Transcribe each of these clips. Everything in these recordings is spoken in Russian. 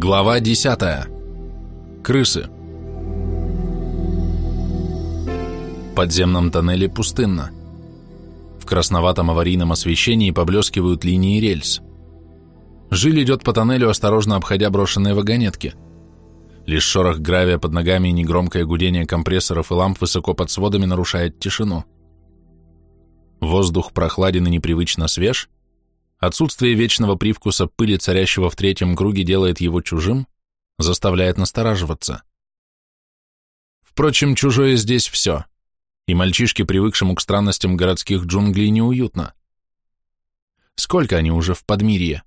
Глава 10. Крысы. В подземном тоннеле пустынно. В красноватом аварийном освещении поблескивают линии рельс. Жиль идет по тоннелю, осторожно обходя брошенные вагонетки. Лишь шорох гравия под ногами и негромкое гудение компрессоров и ламп высоко под сводами нарушает тишину. Воздух прохладен и непривычно свеж, Отсутствие вечного привкуса пыли, царящего в третьем круге, делает его чужим, заставляет настораживаться. Впрочем, чужое здесь все, и мальчишке, привыкшему к странностям городских джунглей, неуютно. Сколько они уже в подмирье?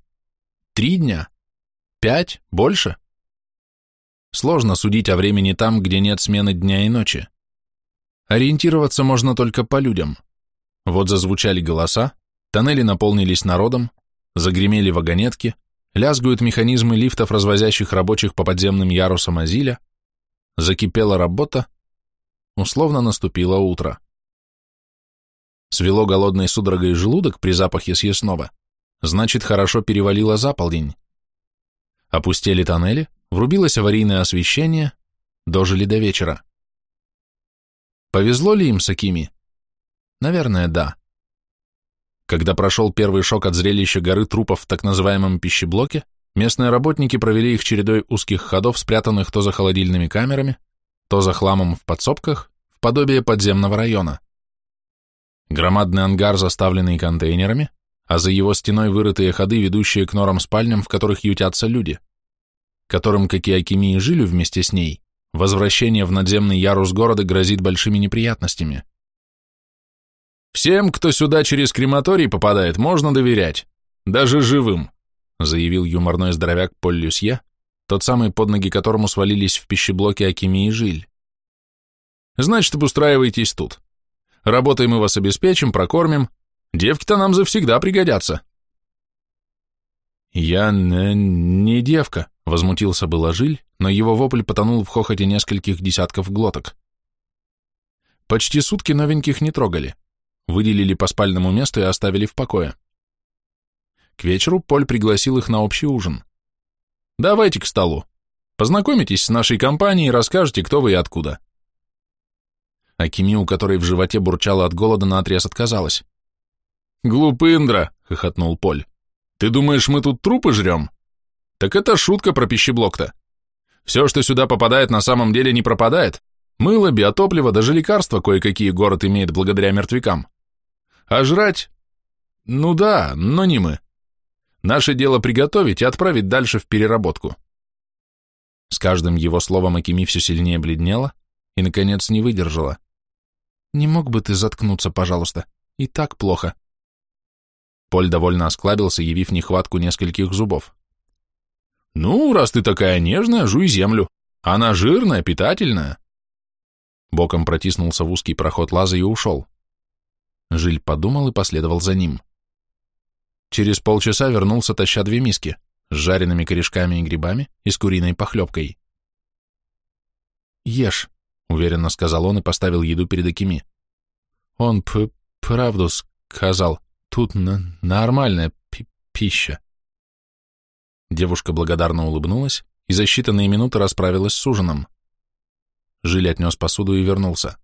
Три дня? Пять? Больше? Сложно судить о времени там, где нет смены дня и ночи. Ориентироваться можно только по людям. Вот зазвучали голоса, Тоннели наполнились народом, загремели вагонетки, лязгают механизмы лифтов, развозящих рабочих по подземным ярусам Азиля, закипела работа, условно наступило утро. Свело голодной судорогой желудок при запахе съестного, значит, хорошо перевалило за полдень. Опустели тоннели, врубилось аварийное освещение, дожили до вечера. Повезло ли им с Акими? Наверное, да. Когда прошел первый шок от зрелища горы трупов в так называемом пищеблоке, местные работники провели их чередой узких ходов, спрятанных то за холодильными камерами, то за хламом в подсобках, в подобие подземного района. Громадный ангар, заставленный контейнерами, а за его стеной вырытые ходы, ведущие к норам спальням, в которых ютятся люди, которым, как и Акими и Жилю вместе с ней, возвращение в надземный ярус города грозит большими неприятностями. «Всем, кто сюда через крематорий попадает, можно доверять, даже живым», заявил юморной здоровяк Поль Люсье, тот самый, под ноги которому свалились в пищеблоке Акими и Жиль. «Значит, обустраивайтесь тут. Работой мы вас обеспечим, прокормим. Девки-то нам завсегда пригодятся». «Я не, не девка», — возмутился было Жиль, но его вопль потонул в хохоте нескольких десятков глоток. Почти сутки новеньких не трогали выделили по спальному месту и оставили в покое. К вечеру Поль пригласил их на общий ужин. «Давайте к столу. Познакомитесь с нашей компанией и расскажете, кто вы и откуда». Акими, у которой в животе бурчало от голода, наотрез отказалась. «Глупындра!» — хохотнул Поль. «Ты думаешь, мы тут трупы жрем? Так это шутка про пищеблок-то. Все, что сюда попадает, на самом деле не пропадает. Мыло, биотопливо, даже лекарства кое-какие город имеет благодаря мертвякам. А жрать? Ну да, но не мы. Наше дело приготовить и отправить дальше в переработку. С каждым его словом Акими все сильнее бледнела и, наконец, не выдержала. «Не мог бы ты заткнуться, пожалуйста? И так плохо». Поль довольно осклабился, явив нехватку нескольких зубов. «Ну, раз ты такая нежная, жуй землю. Она жирная, питательная». Боком протиснулся в узкий проход лаза и ушел. Жиль подумал и последовал за ним. Через полчаса вернулся, таща две миски с жареными корешками и грибами и с куриной похлебкой. «Ешь», — уверенно сказал он и поставил еду перед Акими. «Он п правду сказал. Тут нормальная пища». Девушка благодарно улыбнулась и за считанные минуты расправилась с ужином. Жиль отнес посуду и вернулся.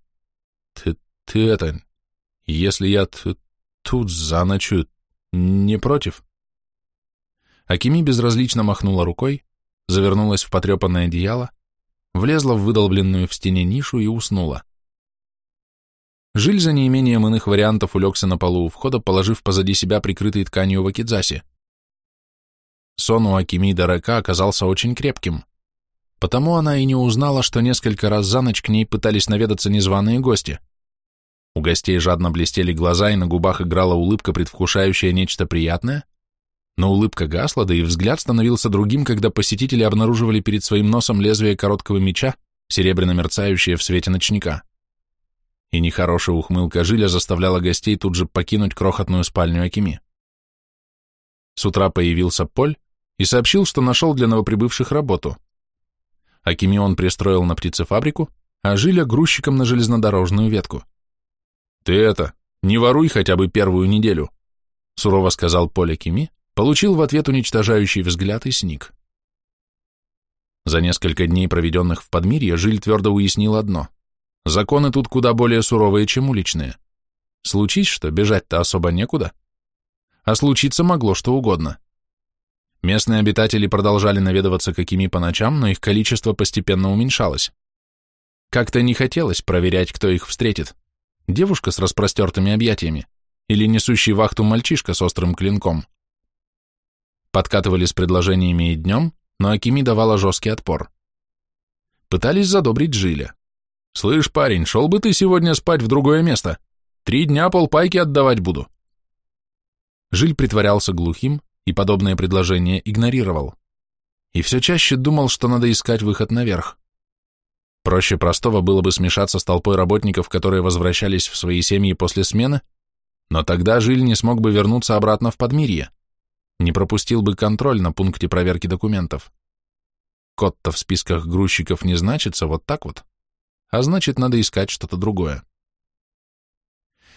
«Ты, ты это, если я тут заночую, не против? Акими безразлично махнула рукой, завернулась в потрепанное одеяло, влезла в выдолбленную в стене нишу и уснула. Жиль за неимением иных вариантов улегся на полу у входа, положив позади себя прикрытый тканью вакидзаси. Сон у Акими Дарека оказался очень крепким, потому она и не узнала, что несколько раз за ночь к ней пытались наведаться незваные гости. У гостей жадно блестели глаза, и на губах играла улыбка, предвкушающая нечто приятное, но улыбка гасла, да и взгляд становился другим, когда посетители обнаруживали перед своим носом лезвие короткого меча, серебряно мерцающее в свете ночника. И нехорошая ухмылка Жиля заставляла гостей тут же покинуть крохотную спальню Акими. С утра появился Поль и сообщил, что нашел для новоприбывших работу. Акими он пристроил на птицефабрику, а Жиля грузчиком на железнодорожную ветку. «Ты это, не воруй хотя бы первую неделю», сурово сказал Поля Кими, получил в ответ уничтожающий взгляд и сник. За несколько дней, проведенных в Подмирье, Жиль твердо уяснил одно. Законы тут куда более суровые, чем уличные. Случись что, бежать-то особо некуда. А случиться могло что угодно. Местные обитатели продолжали наведываться какими по ночам, но их количество постепенно уменьшалось. Как-то не хотелось проверять, кто их встретит. Девушка с распростертыми объятиями или несущий вахту мальчишка с острым клинком. Подкатывали с предложениями и днем, но Акими давала жесткий отпор. Пытались задобрить Жиля. «Слышь, парень, шел бы ты сегодня спать в другое место. Три дня полпайки отдавать буду». Жиль притворялся глухим и подобное предложение игнорировал. И все чаще думал, что надо искать выход наверх. Проще простого было бы смешаться с толпой работников, которые возвращались в свои семьи после смены, но тогда Жиль не смог бы вернуться обратно в Подмирье не пропустил бы контроль на пункте проверки документов. Код-то в списках грузчиков не значится, вот так вот. А значит, надо искать что-то другое.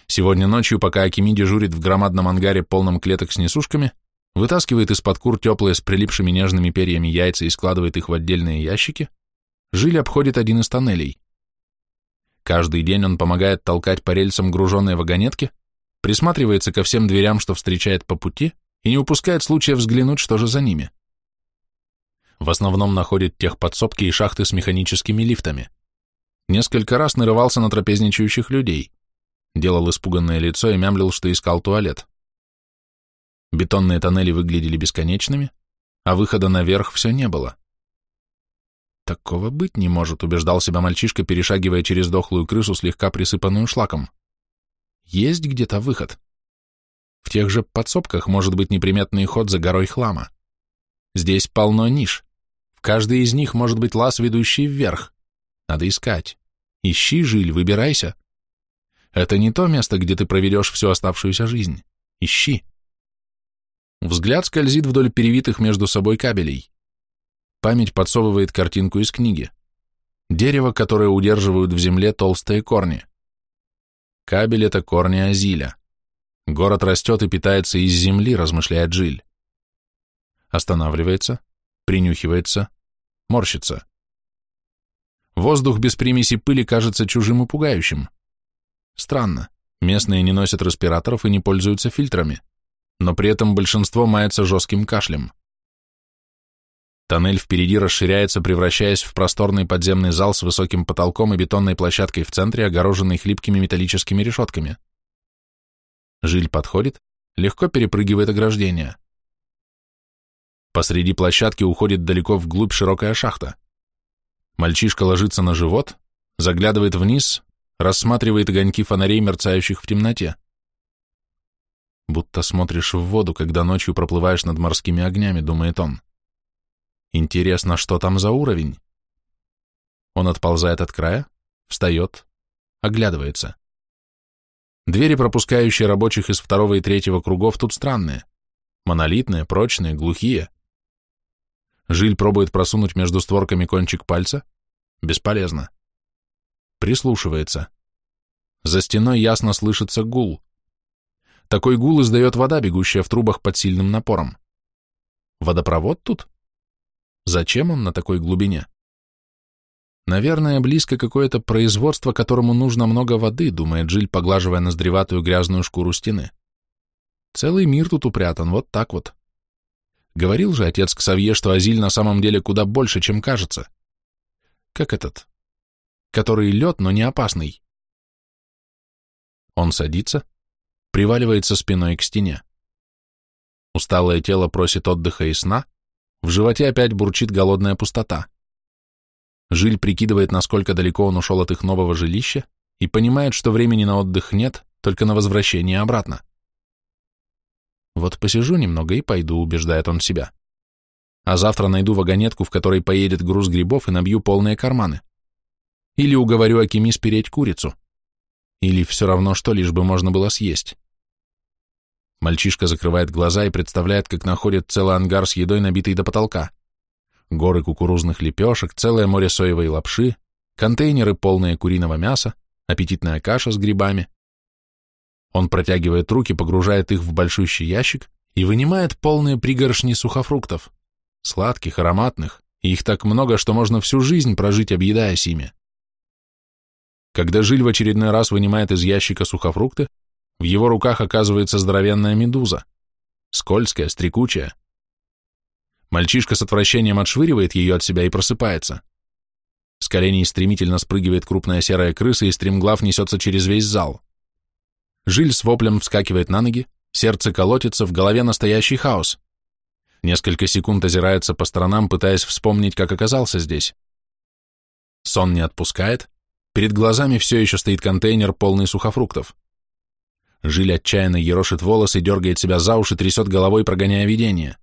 Сегодня ночью, пока Акими дежурит в громадном ангаре, полном клеток с несушками, вытаскивает из-под кур теплые с прилипшими нежными перьями яйца и складывает их в отдельные ящики, Жиль обходит один из тоннелей. Каждый день он помогает толкать по рельсам груженные вагонетки, присматривается ко всем дверям, что встречает по пути, и не упускает случая взглянуть, что же за ними. В основном находит тех подсобки и шахты с механическими лифтами. Несколько раз нарывался на трапезничающих людей, делал испуганное лицо и мямлил, что искал туалет. Бетонные тоннели выглядели бесконечными, а выхода наверх все не было. Такого быть не может, убеждал себя мальчишка, перешагивая через дохлую крысу, слегка присыпанную шлаком. Есть где-то выход. В тех же подсобках может быть неприметный ход за горой хлама. Здесь полно ниш. В каждой из них может быть лаз, ведущий вверх. Надо искать. Ищи, Жиль, выбирайся. Это не то место, где ты проведешь всю оставшуюся жизнь. Ищи. Взгляд скользит вдоль перевитых между собой кабелей. Память подсовывает картинку из книги. Дерево, которое удерживают в земле толстые корни. Кабель — это корни азиля. Город растет и питается из земли, размышляет Джиль. Останавливается, принюхивается, морщится. Воздух без примеси пыли кажется чужим и пугающим. Странно, местные не носят респираторов и не пользуются фильтрами, но при этом большинство мается жестким кашлем. Тоннель впереди расширяется, превращаясь в просторный подземный зал с высоким потолком и бетонной площадкой в центре, огороженной хлипкими металлическими решетками. Жиль подходит, легко перепрыгивает ограждение. Посреди площадки уходит далеко вглубь широкая шахта. Мальчишка ложится на живот, заглядывает вниз, рассматривает огоньки фонарей, мерцающих в темноте. Будто смотришь в воду, когда ночью проплываешь над морскими огнями, думает он. Интересно, что там за уровень? Он отползает от края, встает, оглядывается. Двери, пропускающие рабочих из второго и третьего кругов, тут странные. Монолитные, прочные, глухие. Жиль пробует просунуть между створками кончик пальца. Бесполезно. Прислушивается. За стеной ясно слышится гул. Такой гул издает вода, бегущая в трубах под сильным напором. Водопровод тут? Зачем он на такой глубине? Наверное, близко какое-то производство, которому нужно много воды, думает Джиль, поглаживая ноздреватую грязную шкуру стены. Целый мир тут упрятан, вот так вот. Говорил же отец Ксавье, что Азиль на самом деле куда больше, чем кажется. Как этот, который лед, но не опасный. Он садится, приваливается спиной к стене. Усталое тело просит отдыха и сна, в животе опять бурчит голодная пустота. Жиль прикидывает, насколько далеко он ушел от их нового жилища, и понимает, что времени на отдых нет, только на возвращение обратно. Вот посижу немного и пойду, убеждает он себя. А завтра найду вагонетку, в которой поедет груз грибов и набью полные карманы. Или уговорю Акими спереть курицу. Или все равно что, лишь бы можно было съесть. Мальчишка закрывает глаза и представляет, как находит целый ангар с едой, набитый до потолка горы кукурузных лепешек, целое море соевой лапши, контейнеры, полные куриного мяса, аппетитная каша с грибами. Он протягивает руки, погружает их в большущий ящик и вынимает полные пригоршни сухофруктов, сладких, ароматных, и их так много, что можно всю жизнь прожить, объедаясь ими. Когда Жиль в очередной раз вынимает из ящика сухофрукты, в его руках оказывается здоровенная медуза, скользкая, стрекучая. Мальчишка с отвращением отшвыривает ее от себя и просыпается. С коленей стремительно спрыгивает крупная серая крыса и стремглав несется через весь зал. Жиль с воплем вскакивает на ноги, сердце колотится, в голове настоящий хаос. Несколько секунд озирается по сторонам, пытаясь вспомнить, как оказался здесь. Сон не отпускает, перед глазами все еще стоит контейнер, полный сухофруктов. Жиль отчаянно ерошит волосы, дергает себя за уши, трясет головой, прогоняя видение.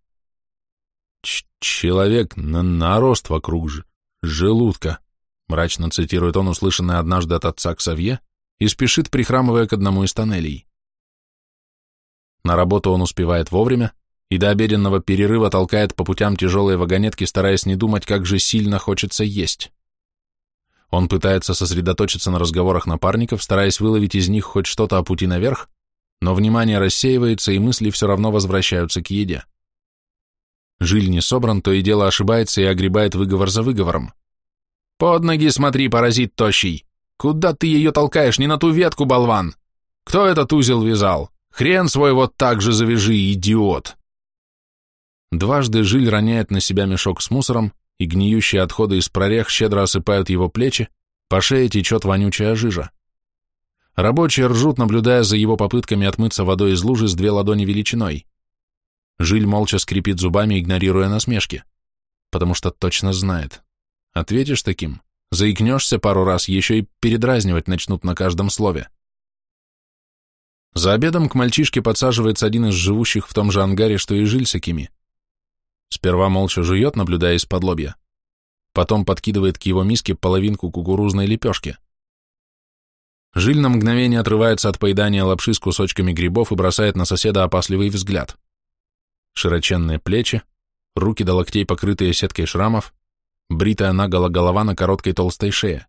Ч «Человек на нарост вокруг же, желудка», мрачно цитирует он услышанное однажды от отца Ксавье и спешит, прихрамывая к одному из тоннелей. На работу он успевает вовремя, и до обеденного перерыва толкает по путям тяжелые вагонетки, стараясь не думать, как же сильно хочется есть. Он пытается сосредоточиться на разговорах напарников, стараясь выловить из них хоть что-то о пути наверх, но внимание рассеивается, и мысли все равно возвращаются к еде. Жиль не собран, то и дело ошибается и огребает выговор за выговором. «Под ноги смотри, паразит тощий! Куда ты ее толкаешь? Не на ту ветку, болван! Кто этот узел вязал? Хрен свой вот так же завяжи, идиот!» Дважды Жиль роняет на себя мешок с мусором, и гниющие отходы из прорех щедро осыпают его плечи, по шее течет вонючая жижа. Рабочие ржут, наблюдая за его попытками отмыться водой из лужи с две ладони величиной. Жиль молча скрипит зубами, игнорируя насмешки, потому что точно знает. Ответишь таким, заикнешься пару раз, еще и передразнивать начнут на каждом слове. За обедом к мальчишке подсаживается один из живущих в том же ангаре, что и Жиль с Акими. Сперва молча жует, наблюдая из-под лобья. Потом подкидывает к его миске половинку кукурузной лепешки. Жиль на мгновение отрывается от поедания лапши с кусочками грибов и бросает на соседа опасливый взгляд. Широченные плечи, руки до локтей, покрытые сеткой шрамов, бритая наголо голова на короткой толстой шее.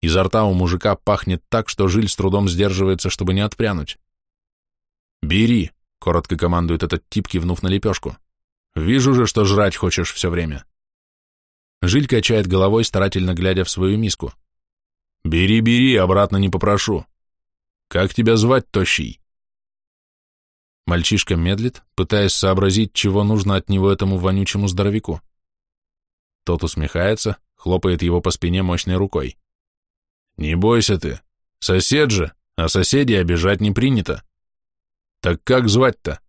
Изо рта у мужика пахнет так, что Жиль с трудом сдерживается, чтобы не отпрянуть. «Бери», — коротко командует этот тип, кивнув на лепешку. Вижу же, что жрать хочешь все время. Жиль качает головой, старательно глядя в свою миску. Бери, бери, обратно не попрошу. Как тебя звать, тощий? Мальчишка медлит, пытаясь сообразить, чего нужно от него этому вонючему здоровяку. Тот усмехается, хлопает его по спине мощной рукой. «Не бойся ты, сосед же, а соседей обижать не принято. Так как звать-то?»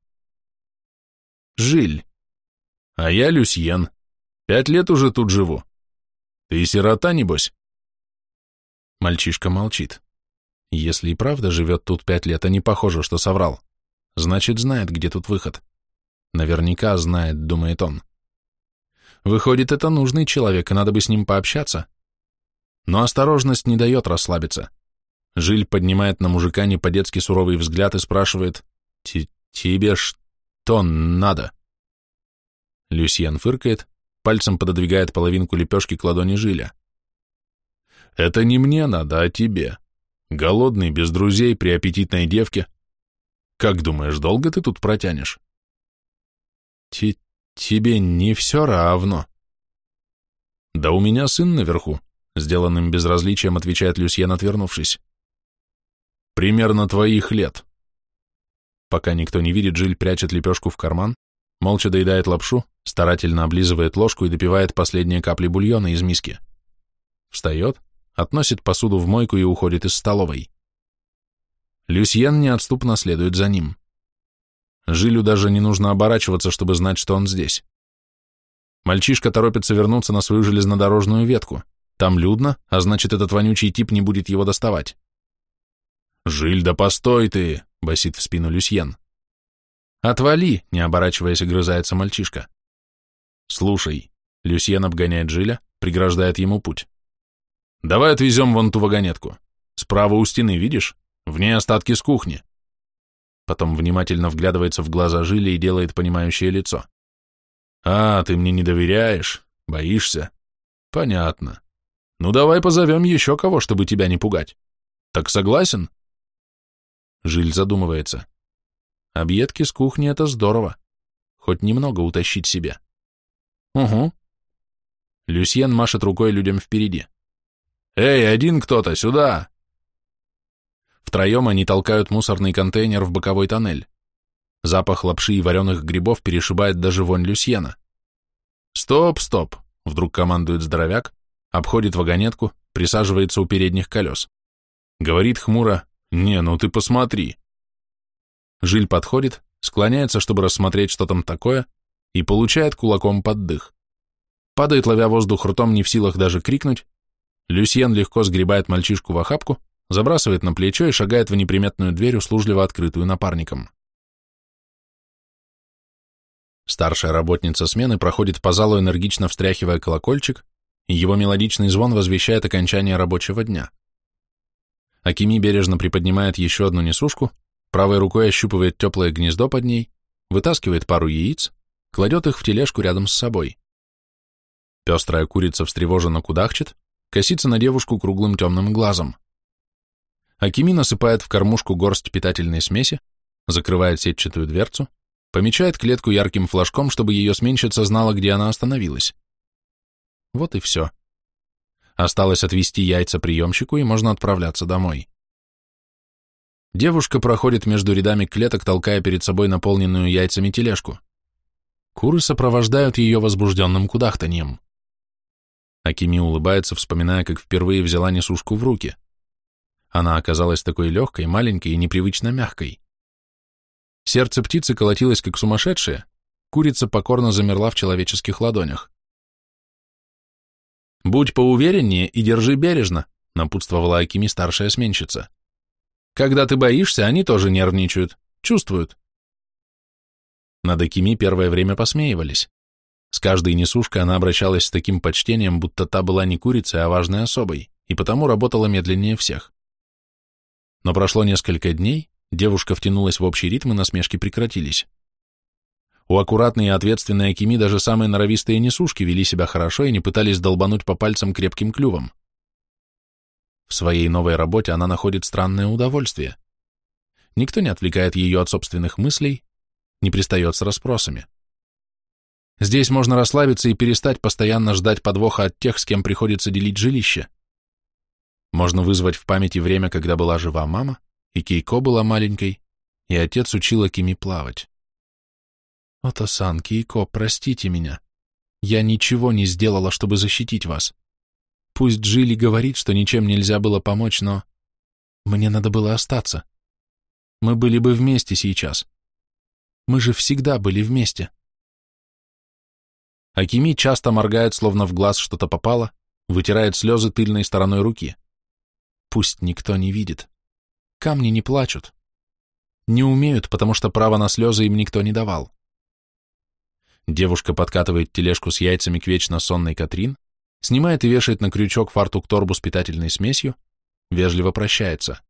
«Жиль», а я Люсьен. Пять лет уже тут живу. Ты сирота, небось?» Мальчишка молчит. Если и правда живет тут пять лет, а не похоже, что соврал, значит, знает, где тут выход. Наверняка знает, думает он. Выходит, это нужный человек, и надо бы с ним пообщаться. Но осторожность не дает расслабиться. Жиль поднимает на мужика не по-детски суровый взгляд и спрашивает, «Тебе что надо?» Люсьен фыркает, пальцем пододвигает половинку лепешки к ладони Жиля. «Это не мне надо, а тебе. Голодный, без друзей, при аппетитной девке. Как думаешь, долго ты тут протянешь?» Т «Тебе не все равно». «Да у меня сын наверху», — сделанным безразличием отвечает Люсьен, отвернувшись. «Примерно твоих лет». Пока никто не видит, Жиль прячет лепешку в карман, молча доедает лапшу, старательно облизывает ложку и допивает последние капли бульона из миски. Встает, относит посуду в мойку и уходит из столовой. Люсьен неотступно следует за ним. Жилю даже не нужно оборачиваться, чтобы знать, что он здесь. Мальчишка торопится вернуться на свою железнодорожную ветку. Там людно, а значит, этот вонючий тип не будет его доставать. «Жиль, да постой ты!» — басит в спину Люсьен. «Отвали!» — не оборачиваясь, огрызается мальчишка. «Слушай», — Люсьен обгоняет Жиля, преграждает ему путь. «Давай отвезем вон ту вагонетку. Справа у стены, видишь? В ней остатки с кухни». Потом внимательно вглядывается в глаза Жиля и делает понимающее лицо. «А, ты мне не доверяешь? Боишься? Понятно. Ну давай позовем еще кого, чтобы тебя не пугать. Так согласен?» Жиль задумывается. Объедки с кухни — это здорово. Хоть немного утащить себе. Угу. Люсьен машет рукой людям впереди. «Эй, один кто-то, сюда!» Втроем они толкают мусорный контейнер в боковой тоннель. Запах лапши и вареных грибов перешибает даже вонь Люсьена. «Стоп, стоп!» — вдруг командует здоровяк, обходит вагонетку, присаживается у передних колес. Говорит хмуро, «Не, ну ты посмотри!» Жиль подходит, склоняется, чтобы рассмотреть, что там такое, и получает кулаком под дых. Падает, ловя воздух ртом, не в силах даже крикнуть. Люсьен легко сгребает мальчишку в охапку, забрасывает на плечо и шагает в неприметную дверь, услужливо открытую напарником. Старшая работница смены проходит по залу, энергично встряхивая колокольчик, и его мелодичный звон возвещает окончание рабочего дня. Акими бережно приподнимает еще одну несушку, правой рукой ощупывает теплое гнездо под ней, вытаскивает пару яиц, кладет их в тележку рядом с собой. Пестрая курица встревоженно кудахчет, косится на девушку круглым темным глазом. Акими насыпает в кормушку горсть питательной смеси, закрывает сетчатую дверцу, помечает клетку ярким флажком, чтобы ее сменщица знала, где она остановилась. Вот и все. Осталось отвезти яйца приемщику, и можно отправляться домой. Девушка проходит между рядами клеток, толкая перед собой наполненную яйцами тележку. Куры сопровождают ее возбужденным кудахтаньем. Акими улыбается, вспоминая, как впервые взяла несушку в руки. Она оказалась такой легкой, маленькой и непривычно мягкой. Сердце птицы колотилось, как сумасшедшее, курица покорно замерла в человеческих ладонях. «Будь поувереннее и держи бережно», — напутствовала Акими старшая сменщица. «Когда ты боишься, они тоже нервничают, чувствуют». Над Акими первое время посмеивались. С каждой несушкой она обращалась с таким почтением, будто та была не курицей, а важной особой, и потому работала медленнее всех. Но прошло несколько дней, девушка втянулась в общий ритм, и насмешки прекратились. У аккуратной и ответственной Акими даже самые норовистые несушки вели себя хорошо и не пытались долбануть по пальцам крепким клювом. В своей новой работе она находит странное удовольствие. Никто не отвлекает ее от собственных мыслей, не пристает с расспросами. Здесь можно расслабиться и перестать постоянно ждать подвоха от тех, с кем приходится делить жилище. Можно вызвать в памяти время, когда была жива мама, и Кейко была маленькой, и отец учил Акими плавать. «Ото-сан, Кейко, простите меня. Я ничего не сделала, чтобы защитить вас. Пусть Джилли говорит, что ничем нельзя было помочь, но... Мне надо было остаться. Мы были бы вместе сейчас. Мы же всегда были вместе». Акими часто моргает, словно в глаз что-то попало, вытирает слезы тыльной стороной руки. Пусть никто не видит. Камни не плачут. Не умеют, потому что право на слезы им никто не давал. Девушка подкатывает тележку с яйцами к вечно сонной Катрин, снимает и вешает на крючок фартук-торбу с питательной смесью, вежливо прощается.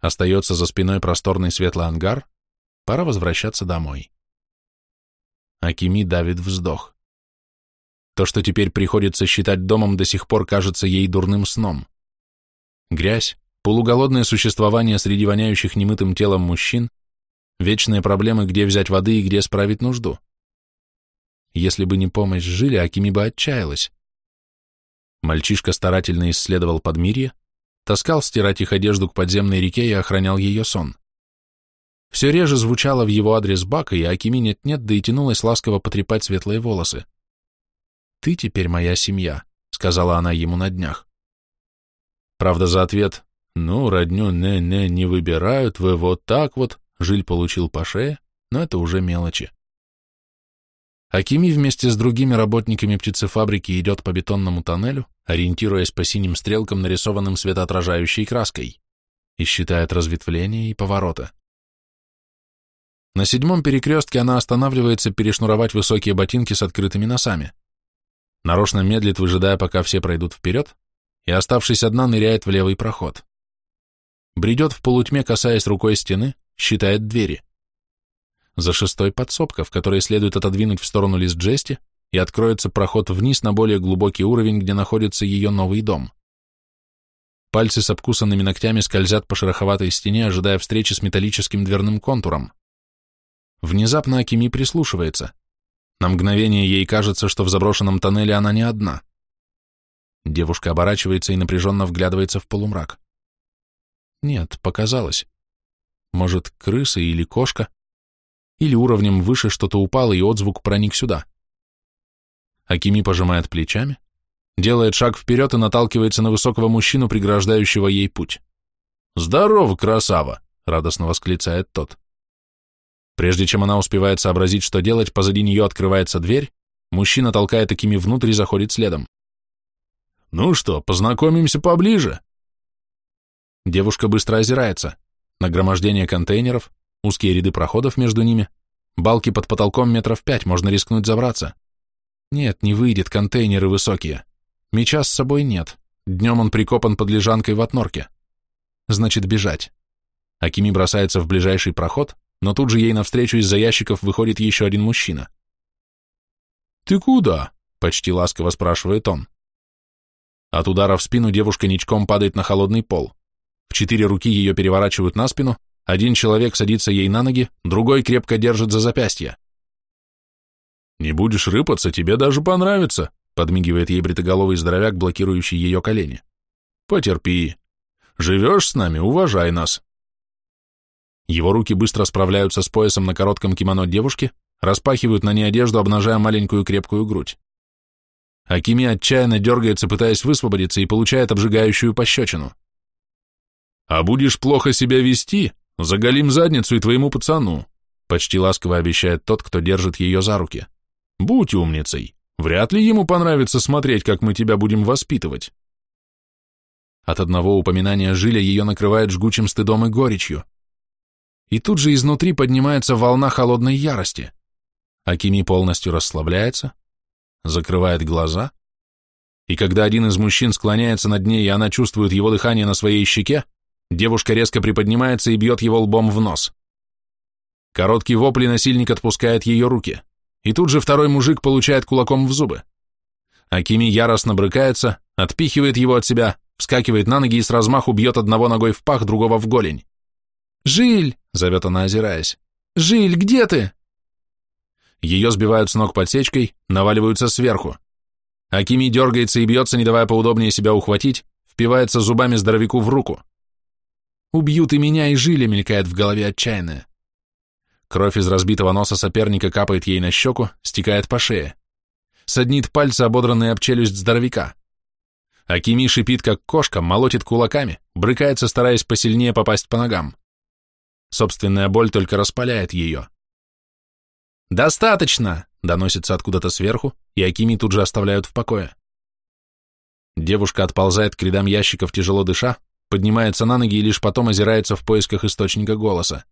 Остается за спиной просторный светлый ангар, пора возвращаться домой. Акими давит вздох. То, что теперь приходится считать домом, до сих пор кажется ей дурным сном. Грязь, полуголодное существование среди воняющих немытым телом мужчин, вечные проблемы, где взять воды и где справить нужду. Если бы не помощь Жили, Акими бы отчаялась. Мальчишка старательно исследовал подмирье, таскал стирать их одежду к подземной реке и охранял ее сон. Все реже звучало в его адрес Бака, и Акими нет-нет, да и тянулась ласково потрепать светлые волосы. «Ты теперь моя семья», — сказала она ему на днях. Правда, за ответ «Ну, родню не-не не выбирают, вы вот так вот», Жиль получил по шее, но это уже мелочи. Акими вместе с другими работниками птицефабрики идет по бетонному тоннелю, ориентируясь по синим стрелкам, нарисованным светоотражающей краской, и считает разветвления и поворота. На седьмом перекрестке она останавливается перешнуровать высокие ботинки с открытыми носами. Нарочно медлит, выжидая, пока все пройдут вперед, и, оставшись одна, ныряет в левый проход. Бредет в полутьме, касаясь рукой стены, считает двери. За шестой подсобка, в которой следует отодвинуть в сторону лист джести, и откроется проход вниз на более глубокий уровень, где находится ее новый дом. Пальцы с обкусанными ногтями скользят по шероховатой стене, ожидая встречи с металлическим дверным контуром. Внезапно Акими прислушивается. На мгновение ей кажется, что в заброшенном тоннеле она не одна. Девушка оборачивается и напряженно вглядывается в полумрак. Нет, показалось. Может, крыса или кошка? Или уровнем выше что-то упало, и отзвук проник сюда. Акими пожимает плечами, делает шаг вперед и наталкивается на высокого мужчину, преграждающего ей путь. «Здорово, красава!» — радостно восклицает тот. Прежде чем она успевает сообразить, что делать, позади нее открывается дверь, мужчина толкает Акими внутрь и заходит следом. «Ну что, познакомимся поближе?» Девушка быстро озирается. Нагромождение контейнеров, узкие ряды проходов между ними, балки под потолком метров пять, можно рискнуть забраться. Нет, не выйдет, контейнеры высокие. Меча с собой нет. Днем он прикопан под лежанкой в отнорке. Значит, бежать. Акими бросается в ближайший проход, но тут же ей навстречу из-за ящиков выходит еще один мужчина. «Ты куда?» — почти ласково спрашивает он. От удара в спину девушка ничком падает на холодный пол. В четыре руки ее переворачивают на спину, один человек садится ей на ноги, другой крепко держит за запястье. «Не будешь рыпаться, тебе даже понравится», подмигивает ей бритоголовый здоровяк, блокирующий ее колени. «Потерпи. Живешь с нами, уважай нас». Его руки быстро справляются с поясом на коротком кимоно девушки, распахивают на ней одежду, обнажая маленькую крепкую грудь. Акими отчаянно дергается, пытаясь высвободиться, и получает обжигающую пощечину. «А будешь плохо себя вести, заголим задницу и твоему пацану», почти ласково обещает тот, кто держит ее за руки. «Будь умницей, вряд ли ему понравится смотреть, как мы тебя будем воспитывать». От одного упоминания Жиля ее накрывает жгучим стыдом и горечью. И тут же изнутри поднимается волна холодной ярости. Акими полностью расслабляется, закрывает глаза, и когда один из мужчин склоняется над ней, и она чувствует его дыхание на своей щеке, девушка резко приподнимается и бьет его лбом в нос. Короткий вопль, и насильник отпускает ее руки, и тут же второй мужик получает кулаком в зубы. Акими яростно брыкается, отпихивает его от себя, вскакивает на ноги и с размаху бьет одного ногой в пах, другого в голень. «Жиль!» — зовет она, озираясь. «Жиль, где ты?» Ее сбивают с ног подсечкой, наваливаются сверху. Акими дергается и бьется, не давая поудобнее себя ухватить, впивается зубами здоровяку в руку. «Убьют и меня, и жили», — мелькает в голове отчаянная. Кровь из разбитого носа соперника капает ей на щеку, стекает по шее. Соднит пальцы, ободранные об челюсть здоровяка. Акими шипит, как кошка, молотит кулаками, брыкается, стараясь посильнее попасть по ногам. Собственная боль только распаляет ее. «Достаточно!» — доносится откуда-то сверху, и Акими тут же оставляют в покое. Девушка отползает к рядам ящиков, тяжело дыша, поднимается на ноги и лишь потом озирается в поисках источника голоса.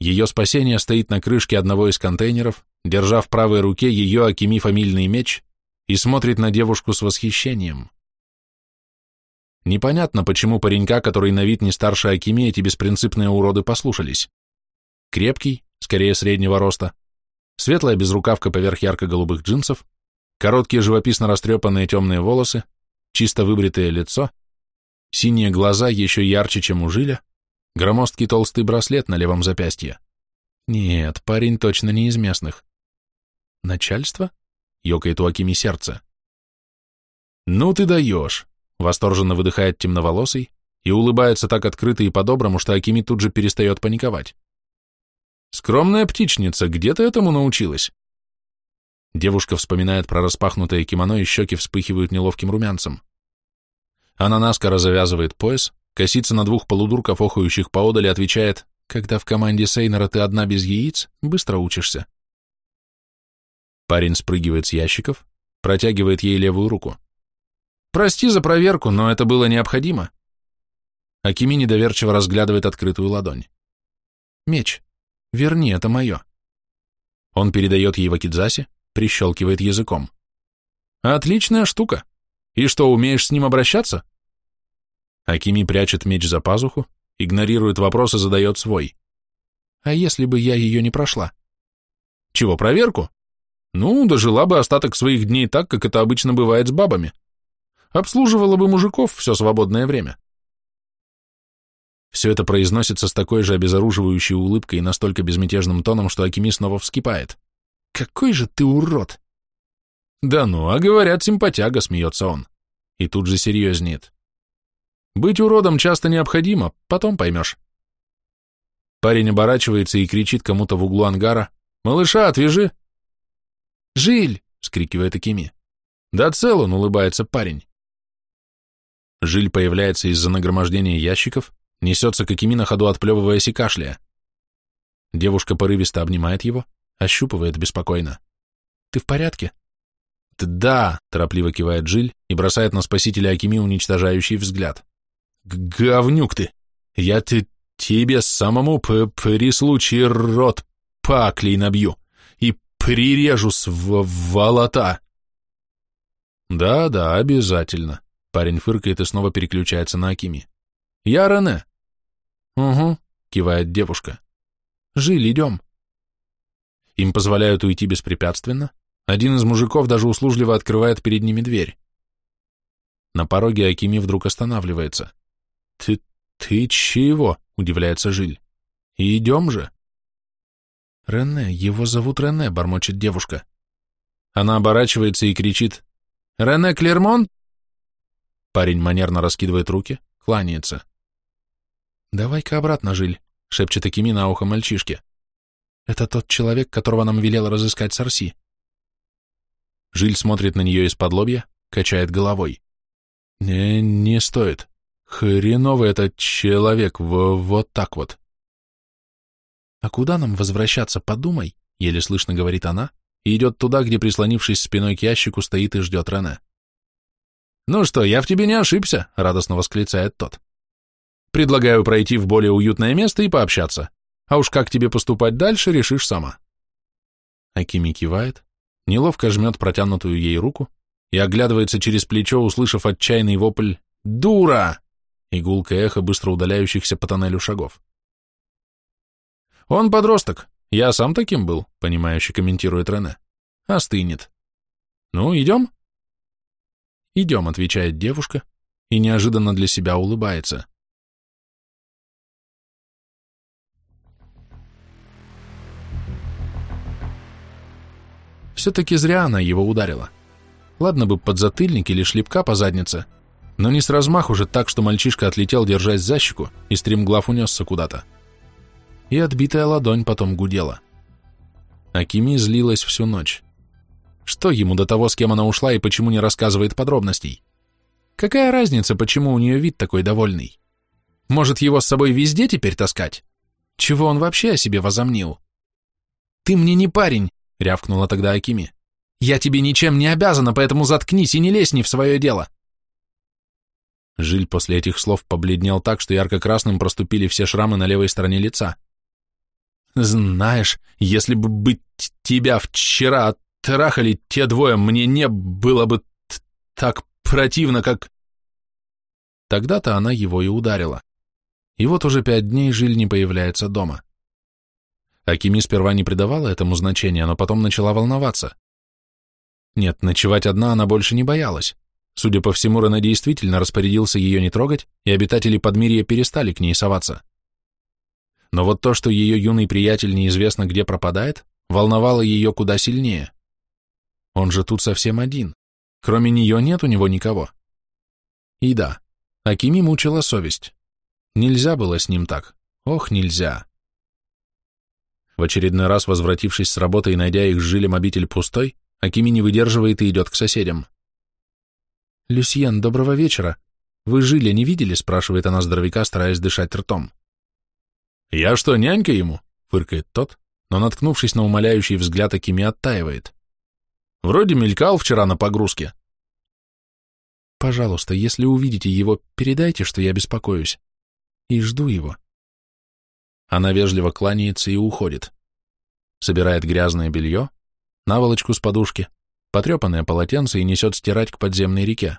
Ее спасение стоит на крышке одного из контейнеров, держа в правой руке ее Акими фамильный меч и смотрит на девушку с восхищением. Непонятно, почему паренька, который на вид не старше Акими, эти беспринципные уроды послушались. Крепкий, скорее среднего роста, светлая безрукавка поверх ярко-голубых джинсов, короткие живописно растрепанные темные волосы, чисто выбритое лицо, синие глаза еще ярче, чем у Жиля, громоздкий толстый браслет на левом запястье. Нет, парень точно не из местных. Начальство? Ёкает у Акими сердце. Ну ты даешь, восторженно выдыхает темноволосый и улыбается так открыто и по-доброму, что Акими тут же перестает паниковать. Скромная птичница, где ты этому научилась? Девушка вспоминает про распахнутое кимоно, и щеки вспыхивают неловким румянцем. Она наскоро завязывает пояс, косится на двух полудурков, охающих поодаль, и отвечает, «Когда в команде Сейнера ты одна без яиц, быстро учишься». Парень спрыгивает с ящиков, протягивает ей левую руку. «Прости за проверку, но это было необходимо». Акими недоверчиво разглядывает открытую ладонь. «Меч. Верни, это мое. Он передает ей вакидзаси, прищелкивает языком. Отличная штука. И что, умеешь с ним обращаться? Акими прячет меч за пазуху, игнорирует вопрос и задает свой. А если бы я ее не прошла? Чего, проверку? Ну, дожила бы остаток своих дней так, как это обычно бывает с бабами. Обслуживала бы мужиков все свободное время. Все это произносится с такой же обезоруживающей улыбкой и настолько безмятежным тоном, что Акими снова вскипает. какой же ты урод!» «Да ну, а говорят, симпатяга», — смеется он. И тут же серьезнеет. «Быть уродом часто необходимо, потом поймешь». Парень оборачивается и кричит кому-то в углу ангара. «Малыша, отвяжи!» «Жиль!» — скрикивает Акими. «Да цел он!» — улыбается парень. Жиль появляется из-за нагромождения ящиков, несется к Акими на ходу, отплевываясь и кашляя. Девушка порывисто обнимает его, ощупывает беспокойно. «Ты в порядке?» «Да», — торопливо кивает Жиль и бросает на спасителя Акими уничтожающий взгляд. «Говнюк ты! Я ты тебе самому при случае рот паклей набью и прирежу с волота!» «Да-да, обязательно», — парень фыркает и снова переключается на Акими. «Я Рене». «Угу», — кивает девушка. «Жиль, идем». Им позволяют уйти беспрепятственно, один из мужиков даже услужливо открывает перед ними дверь. На пороге Акими вдруг останавливается. «Ты... ты чего?» — удивляется Жиль. «Идем же». «Рене, его зовут Рене», — бормочет девушка. Она оборачивается и кричит. «Рене Клермон?» Парень манерно раскидывает руки, кланяется. «Давай-ка обратно, Жиль», — шепчет Акими на ухо мальчишке. «Это тот человек, которого нам велел разыскать Сарси. Жиль смотрит на нее из-под лобья, качает головой. Не, не стоит. Хреновый этот человек, в, вот так вот. А куда нам возвращаться, подумай, еле слышно говорит она, и идет туда, где, прислонившись спиной к ящику, стоит и ждет Рене. «Ну что, я в тебе не ошибся», — радостно восклицает тот. «Предлагаю пройти в более уютное место и пообщаться. А уж как тебе поступать дальше, решишь сама». Акими кивает, неловко жмет протянутую ей руку и оглядывается через плечо, услышав отчаянный вопль «Дура!» и гулкое эхо быстро удаляющихся по тоннелю шагов. «Он подросток. Я сам таким был», — понимающе комментирует Рене. «Остынет». «Ну, идем?» «Идем», — отвечает девушка и неожиданно для себя улыбается. Все-таки зря она его ударила. Ладно бы подзатыльник или шлепка по заднице, но не с размаху же так, что мальчишка отлетел, держась за щеку, и стремглав унесся куда-то. И отбитая ладонь потом гудела. Акими злилась всю ночь. Что ему до того, с кем она ушла и почему не рассказывает подробностей? Какая разница, почему у нее вид такой довольный? Может, его с собой везде теперь таскать? Чего он вообще о себе возомнил? «Ты мне не парень!» — рявкнула тогда Акими. «Я тебе ничем не обязана, поэтому заткнись и не лезь не в свое дело!» Жиль после этих слов побледнел так, что ярко-красным проступили все шрамы на левой стороне лица. «Знаешь, если бы быть тебя вчера трахали те двое, мне не было бы так противно, как...» Тогда-то она его и ударила. И вот уже пять дней Жиль не появляется дома. Акими сперва не придавала этому значения, но потом начала волноваться. Нет, ночевать одна она больше не боялась. Судя по всему, Рене действительно распорядился ее не трогать, и обитатели Подмирья перестали к ней соваться. Но вот то, что ее юный приятель неизвестно где пропадает, волновало ее куда сильнее. Он же тут совсем один. Кроме нее нет у него никого. И да, Акими мучила совесть. Нельзя было с ним так. Ох, нельзя. В очередной раз, возвратившись с работы и найдя их с жилем обитель пустой, Акими не выдерживает и идет к соседям. «Люсьен, доброго вечера. Вы жили не видели?» — спрашивает она здоровяка, стараясь дышать ртом. «Я что, нянька ему?» — фыркает тот, но, наткнувшись на умоляющий взгляд, Акими оттаивает. «Вроде мелькал вчера на погрузке». «Пожалуйста, если увидите его, передайте, что я беспокоюсь. И жду его». Она вежливо кланяется и уходит. Собирает грязное белье, наволочку с подушки, потрепанное полотенце и несет стирать к подземной реке.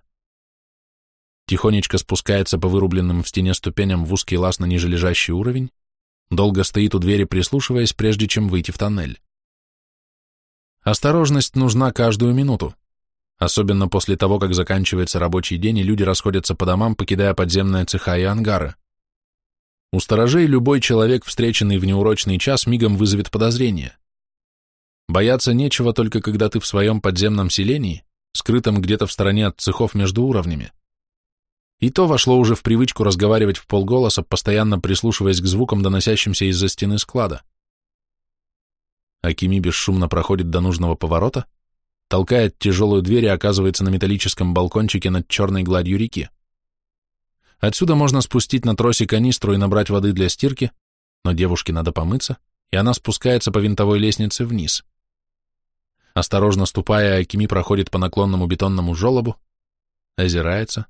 Тихонечко спускается по вырубленным в стене ступеням в узкий лаз на ниже лежащий уровень, долго стоит у двери, прислушиваясь, прежде чем выйти в тоннель. Осторожность нужна каждую минуту, особенно после того, как заканчивается рабочий день и люди расходятся по домам, покидая подземные цеха и ангары. У сторожей любой человек, встреченный в неурочный час, мигом вызовет подозрение. Бояться нечего только когда ты в своем подземном селении, скрытом где-то в стороне от цехов между уровнями. И то вошло уже в привычку разговаривать в полголоса, постоянно прислушиваясь к звукам, доносящимся из-за стены склада. Акими бесшумно проходит до нужного поворота, толкает тяжелую дверь и оказывается на металлическом балкончике над черной гладью реки. Отсюда можно спустить на тросе канистру и набрать воды для стирки, но девушке надо помыться, и она спускается по винтовой лестнице вниз. Осторожно ступая, Акими проходит по наклонному бетонному желобу, озирается,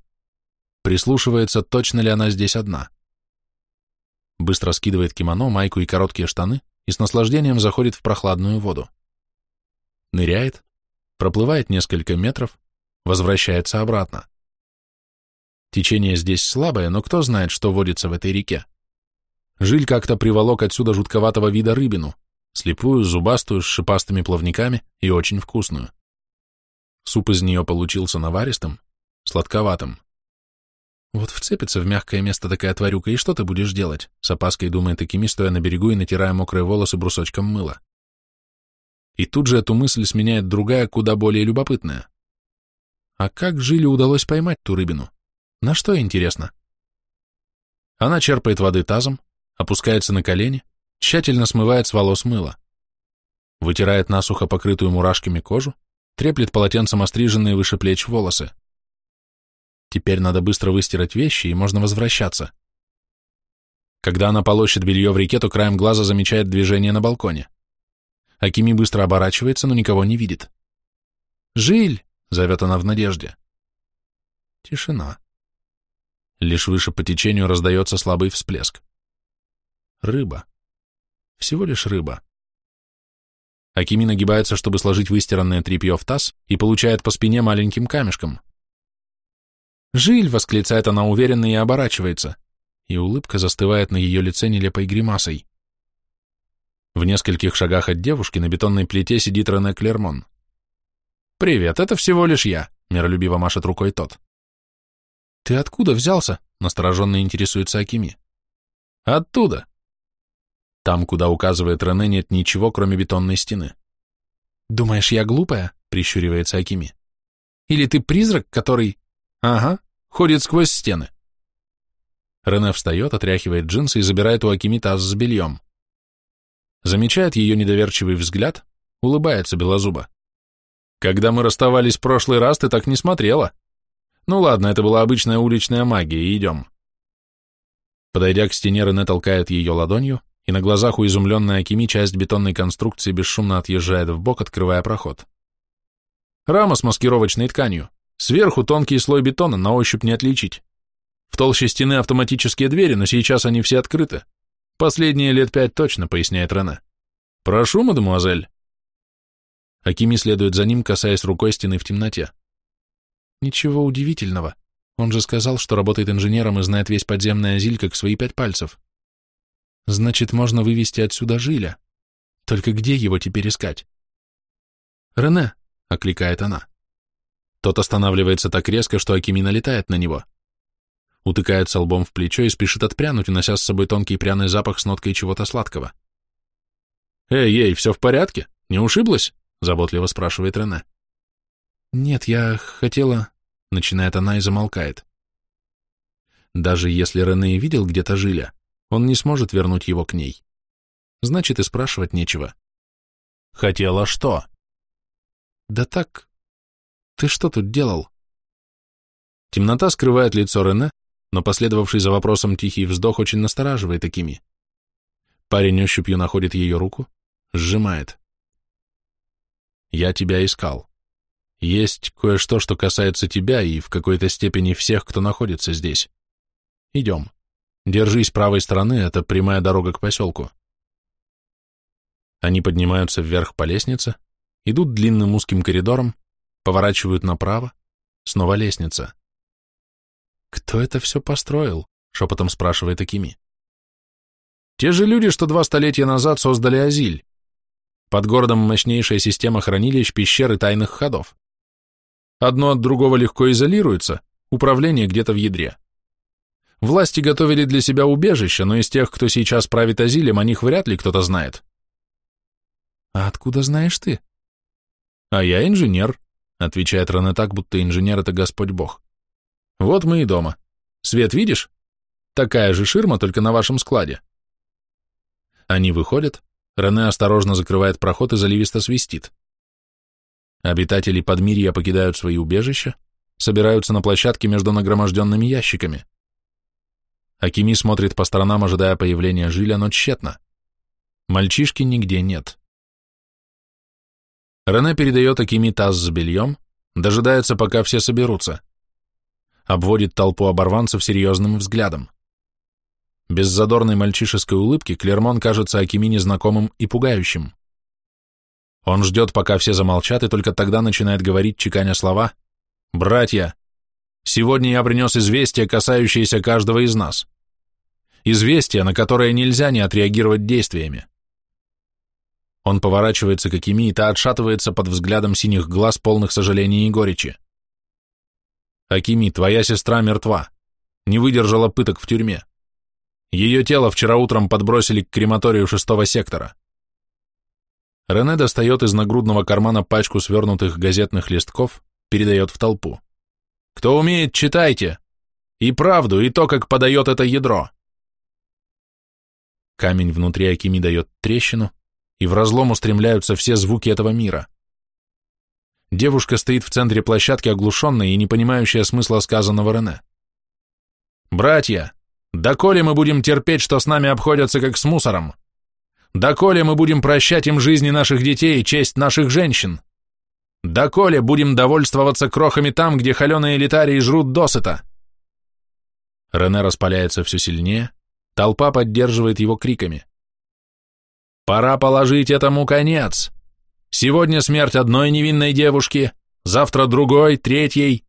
прислушивается, точно ли она здесь одна. Быстро скидывает кимоно, майку и короткие штаны и с наслаждением заходит в прохладную воду. Ныряет, проплывает несколько метров, возвращается обратно. Течение здесь слабое, но кто знает, что водится в этой реке. Жиль как-то приволок отсюда жутковатого вида рыбину, слепую, зубастую, с шипастыми плавниками и очень вкусную. Суп из нее получился наваристым, сладковатым. Вот вцепится в мягкое место такая тварюка, и что ты будешь делать? С опаской думает Акими, стоя на берегу и натирая мокрые волосы брусочком мыла. И тут же эту мысль сменяет другая, куда более любопытная. А как Жиле удалось поймать ту рыбину? На что, интересно? Она черпает воды тазом, опускается на колени, тщательно смывает с волос мыло. Вытирает насухо покрытую мурашками кожу, треплет полотенцем остриженные выше плеч волосы. Теперь надо быстро выстирать вещи, и можно возвращаться. Когда она полощет белье в реке, то краем глаза замечает движение на балконе. Акими быстро оборачивается, но никого не видит. «Жиль!» — зовет она в надежде. Тишина. Лишь выше по течению раздается слабый всплеск. Рыба. Всего лишь рыба. Акими нагибается, чтобы сложить выстиранное тряпье в таз, и получает по спине маленьким камешком. «Жиль!» — восклицает она уверенно и оборачивается, и улыбка застывает на ее лице нелепой гримасой. В нескольких шагах от девушки на бетонной плите сидит Рене Клермон. «Привет, это всего лишь я», — миролюбиво машет рукой тот. «Ты откуда взялся?» — настороженно интересуется Акими. «Оттуда». Там, куда указывает Рене, нет ничего, кроме бетонной стены. «Думаешь, я глупая?» — прищуривается Акими. «Или ты призрак, который...» «Ага, ходит сквозь стены. Рене встает, отряхивает джинсы и забирает у Акими таз с бельем. Замечает ее недоверчивый взгляд, улыбается белозуба. «Когда мы расставались в прошлый раз, ты так не смотрела. Ну ладно, это была обычная уличная магия, идем». Подойдя к стене, Рене толкает ее ладонью, и на глазах у изумленной Акими часть бетонной конструкции бесшумно отъезжает в бок, открывая проход. Рама с маскировочной тканью. Сверху тонкий слой бетона, на ощупь не отличить. В толще стены автоматические двери, но сейчас они все открыты. Последние лет пять точно, поясняет Рене. Прошу, мадемуазель. Акими следует за ним, касаясь рукой стены в темноте. Ничего удивительного. Он же сказал, что работает инженером и знает весь подземный азиль, как свои пять пальцев. Значит, можно вывести отсюда Жиля. Только где его теперь искать? «Рене!» — окликает она. Тот останавливается так резко, что Акими налетает на него. Утыкается лбом в плечо и спешит отпрянуть, унося с собой тонкий пряный запах с ноткой чего-то сладкого. «Эй, ей, все в порядке? Не ушиблась?» — заботливо спрашивает Рене. «Нет, я хотела...» — начинает она и замолкает. Даже если Рене и видел где-то Жиля, он не сможет вернуть его к ней. Значит, и спрашивать нечего. «Хотела что?» «Да так, ты что тут делал?» Темнота скрывает лицо Рене, но последовавший за вопросом тихий вздох очень настораживает Акими. Парень ощупью находит ее руку, сжимает. «Я тебя искал. Есть кое-что, что касается тебя и в какой-то степени всех, кто находится здесь. Идем. Держись правой стороны, это прямая дорога к поселку». Они поднимаются вверх по лестнице, идут длинным узким коридором, поворачивают направо, снова лестница. «Кто это все построил?» — шепотом спрашивает Акими. «Те же люди, что два столетия назад создали Азиль. Под городом мощнейшая система хранилищ, пещер и тайных ходов. Одно от другого легко изолируется, управление где-то в ядре. Власти готовили для себя убежище, но из тех, кто сейчас правит Азилем, о них вряд ли кто-то знает. «А откуда знаешь ты?» «А я инженер», — отвечает Рене так, будто инженер — это Господь Бог. «Вот мы и дома. Свет видишь? Такая же ширма, только на вашем складе». Они выходят, Рене осторожно закрывает проход и заливисто свистит. Обитатели подмирья покидают свои убежища, собираются на площадке между нагроможденными ящиками. Акими смотрит по сторонам, ожидая появления Жиля, но тщетно. Мальчишки нигде нет. Рене передает Акими таз с бельем, дожидается, пока все соберутся. Обводит толпу оборванцев серьезным взглядом. Без задорной мальчишеской улыбки Клермон кажется Акими незнакомым и пугающим. Он ждет, пока все замолчат, и только тогда начинает говорить, чеканя слова «Братья, сегодня я принес известие, касающееся каждого из нас. Известие, на которое нельзя не отреагировать действиями. Он поворачивается к Акими, и та отшатывается под взглядом синих глаз, полных сожаления и горечи. Акими, твоя сестра мертва. Не выдержала пыток в тюрьме. Ее тело вчера утром подбросили к крематорию шестого сектора. Рене достает из нагрудного кармана пачку свернутых газетных листков, передает в толпу. «Кто умеет, читайте! И правду, и то, как подает это ядро!» Камень внутри Акими дает трещину, и в разлом устремляются все звуки этого мира. Девушка стоит в центре площадки, оглушенная и не понимающая смысла сказанного Рене. «Братья, доколе мы будем терпеть, что с нами обходятся как с мусором? Доколе мы будем прощать им жизни наших детей и честь наших женщин? Доколе будем довольствоваться крохами там, где холеные элитарии жрут досыта?» Рене распаляется все сильнее, толпа поддерживает его криками. Пора положить этому конец. Сегодня смерть одной невинной девушки, завтра другой, третьей.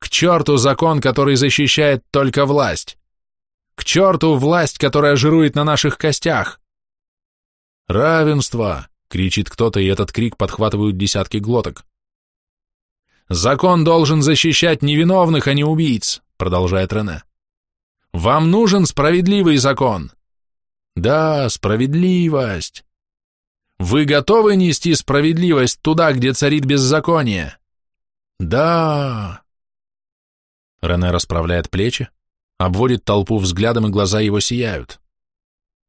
К черту закон, который защищает только власть. К черту власть, которая жирует на наших костях. Равенство, кричит кто-то, и этот крик подхватывают десятки глоток. Закон должен защищать невиновных, а не убийц, продолжает Рене. Вам нужен справедливый закон. Да, справедливость. Вы готовы нести справедливость туда, где царит беззаконие? Да. Рене расправляет плечи, обводит толпу взглядом, и глаза его сияют.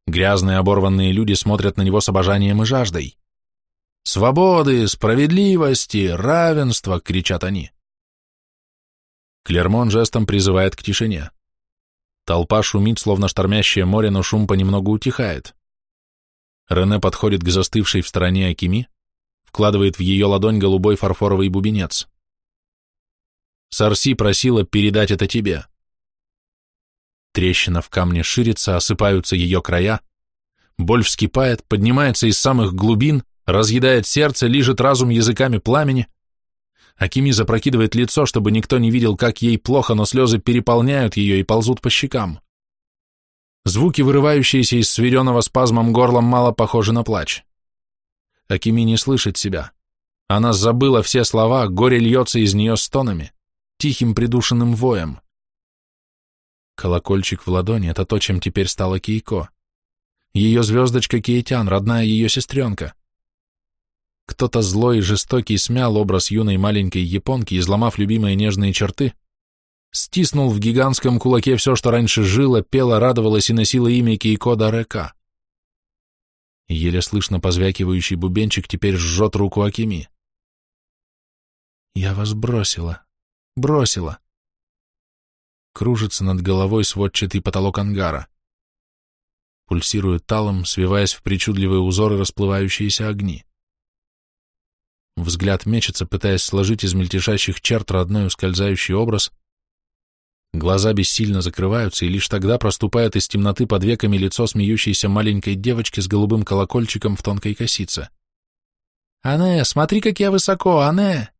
Грязные оборванные люди смотрят на него с обожанием и жаждой. «Свободы, справедливости, равенства!» — кричат они. Клермон жестом призывает к тишине. Толпа шумит, словно штормящее море, но шум понемногу утихает. Рене подходит к застывшей в стороне Акими, вкладывает в ее ладонь голубой фарфоровый бубенец. Сарси просила передать это тебе. Трещина в камне ширится, осыпаются ее края, боль вскипает, поднимается из самых глубин, разъедает сердце, лижет разум языками пламени, Акими запрокидывает лицо, чтобы никто не видел, как ей плохо, но слезы переполняют ее и ползут по щекам. Звуки, вырывающиеся из сведенного спазмом горлом, мало похожи на плач. Акими не слышит себя. Она забыла все слова, горе льется из нее стонами, тихим придушенным воем. Колокольчик в ладони — это то, чем теперь стала Кейко. Ее звездочка Кейтян, родная ее сестренка. Кто-то злой и жестокий смял образ юной маленькой японки, изломав любимые нежные черты, стиснул в гигантском кулаке все, что раньше жило, пело, радовалось и носило имя Кейкода Река. Еле слышно позвякивающий бубенчик теперь жжет руку Акими. «Я вас бросила, бросила». Кружится над головой сводчатый потолок ангара. Пульсирует талом, свиваясь в причудливые узоры расплывающиеся огни. Взгляд мечется, пытаясь сложить из мельтешащих черт родной ускользающий образ. Глаза бессильно закрываются, и лишь тогда проступает из темноты под веками лицо смеющейся маленькой девочки с голубым колокольчиком в тонкой косице. «Ане, смотри, как я высоко, Ане!»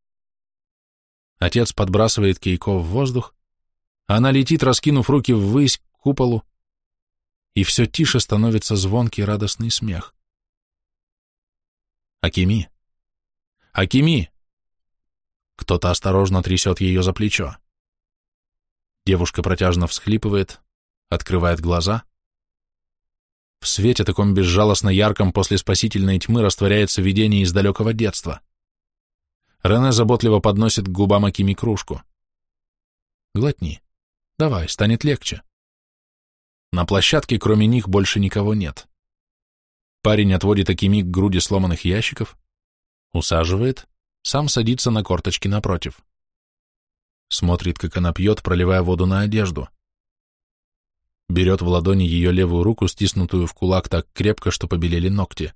Отец подбрасывает Кейко в воздух. Она летит, раскинув руки ввысь к куполу, и все тише становится звонкий радостный смех. Акими, Акими!» Кто-то осторожно трясет ее за плечо. Девушка протяжно всхлипывает, открывает глаза. В свете таком безжалостно ярком после спасительной тьмы растворяется видение из далекого детства. Рене заботливо подносит к губам Акими кружку. Глотни. Давай, станет легче. На площадке кроме них больше никого нет. Парень отводит Акими к груди сломанных ящиков, усаживает, сам садится на корточки напротив. Смотрит, как она пьет, проливая воду на одежду. Берет в ладони ее левую руку, стиснутую в кулак так крепко, что побелели ногти.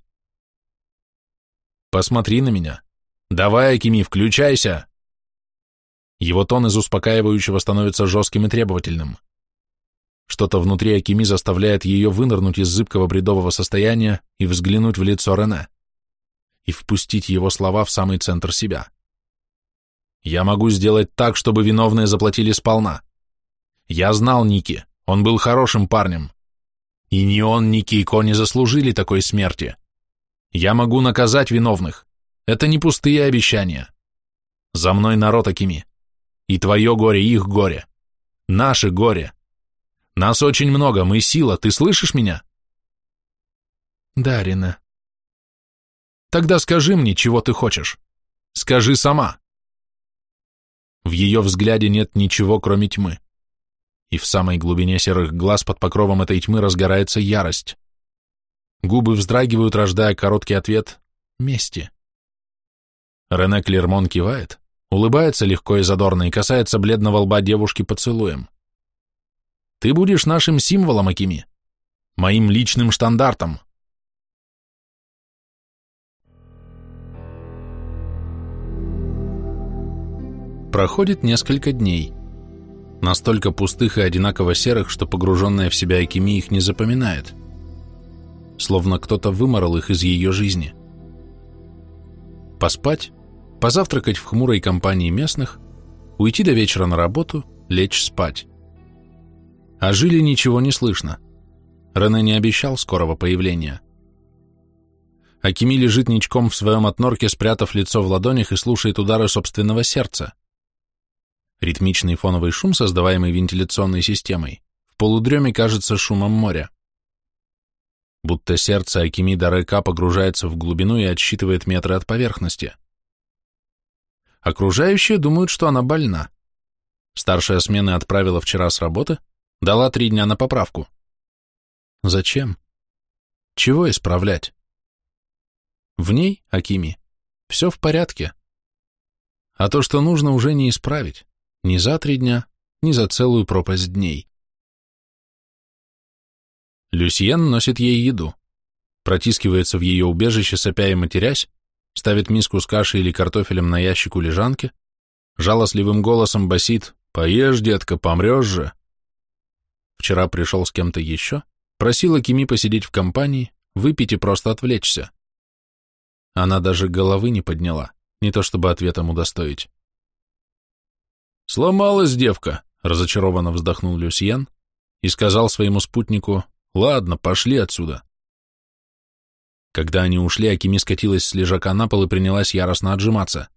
«Посмотри на меня. Давай, Акими, включайся!» Его тон из успокаивающего становится жестким и требовательным. Что-то внутри Акими заставляет ее вынырнуть из зыбкого бредового состояния и взглянуть в лицо Рене, и впустить его слова в самый центр себя. «Я могу сделать так, чтобы виновные заплатили сполна. Я знал Ники, он был хорошим парнем. И ни он, ни Кейко не заслужили такой смерти. Я могу наказать виновных. Это не пустые обещания. За мной народ Акими. И твое горе, их горе. Наше горе. Нас очень много, мы сила, ты слышишь меня? Да, Рина. Тогда скажи мне, чего ты хочешь. Скажи сама. В ее взгляде нет ничего, кроме тьмы. И в самой глубине серых глаз под покровом этой тьмы разгорается ярость. Губы вздрагивают, рождая короткий ответ «Мести». Рене Клермон кивает, улыбается легко и задорно и касается бледного лба девушки поцелуем. Ты будешь нашим символом, Акими, моим личным штандартом. Проходит несколько дней. Настолько пустых и одинаково серых, что погруженная в себя Акими их не запоминает. Словно кто-то выморал их из ее жизни. Поспать, позавтракать в хмурой компании местных, уйти до вечера на работу, лечь спать. О Жиле ничего не слышно. Рене не обещал скорого появления. Акими лежит ничком в своем отнорке, спрятав лицо в ладонях и слушает удары собственного сердца. Ритмичный фоновый шум, создаваемый вентиляционной системой, в полудреме кажется шумом моря. Будто сердце Акими Дарека погружается в глубину и отсчитывает метры от поверхности. Окружающие думают, что она больна. Старшая смена отправила вчера с работы, Дала три дня на поправку. Зачем? Чего исправлять? В ней, Акими, все в порядке. А то, что нужно, уже не исправить. Ни за три дня, ни за целую пропасть дней. Люсьен носит ей еду, протискивается в ее убежище, сопя и матерясь, ставит миску с кашей или картофелем на ящик у лежанки, жалостливым голосом басит «Поешь, детка, помрешь же!» Вчера пришел с кем-то еще, просила Кими посидеть в компании, выпить и просто отвлечься. Она даже головы не подняла, не то чтобы ответом удостоить. «Сломалась девка», — разочарованно вздохнул Люсьен и сказал своему спутнику, «Ладно, пошли отсюда». Когда они ушли, Акими скатилась с лежака на пол и принялась яростно отжиматься.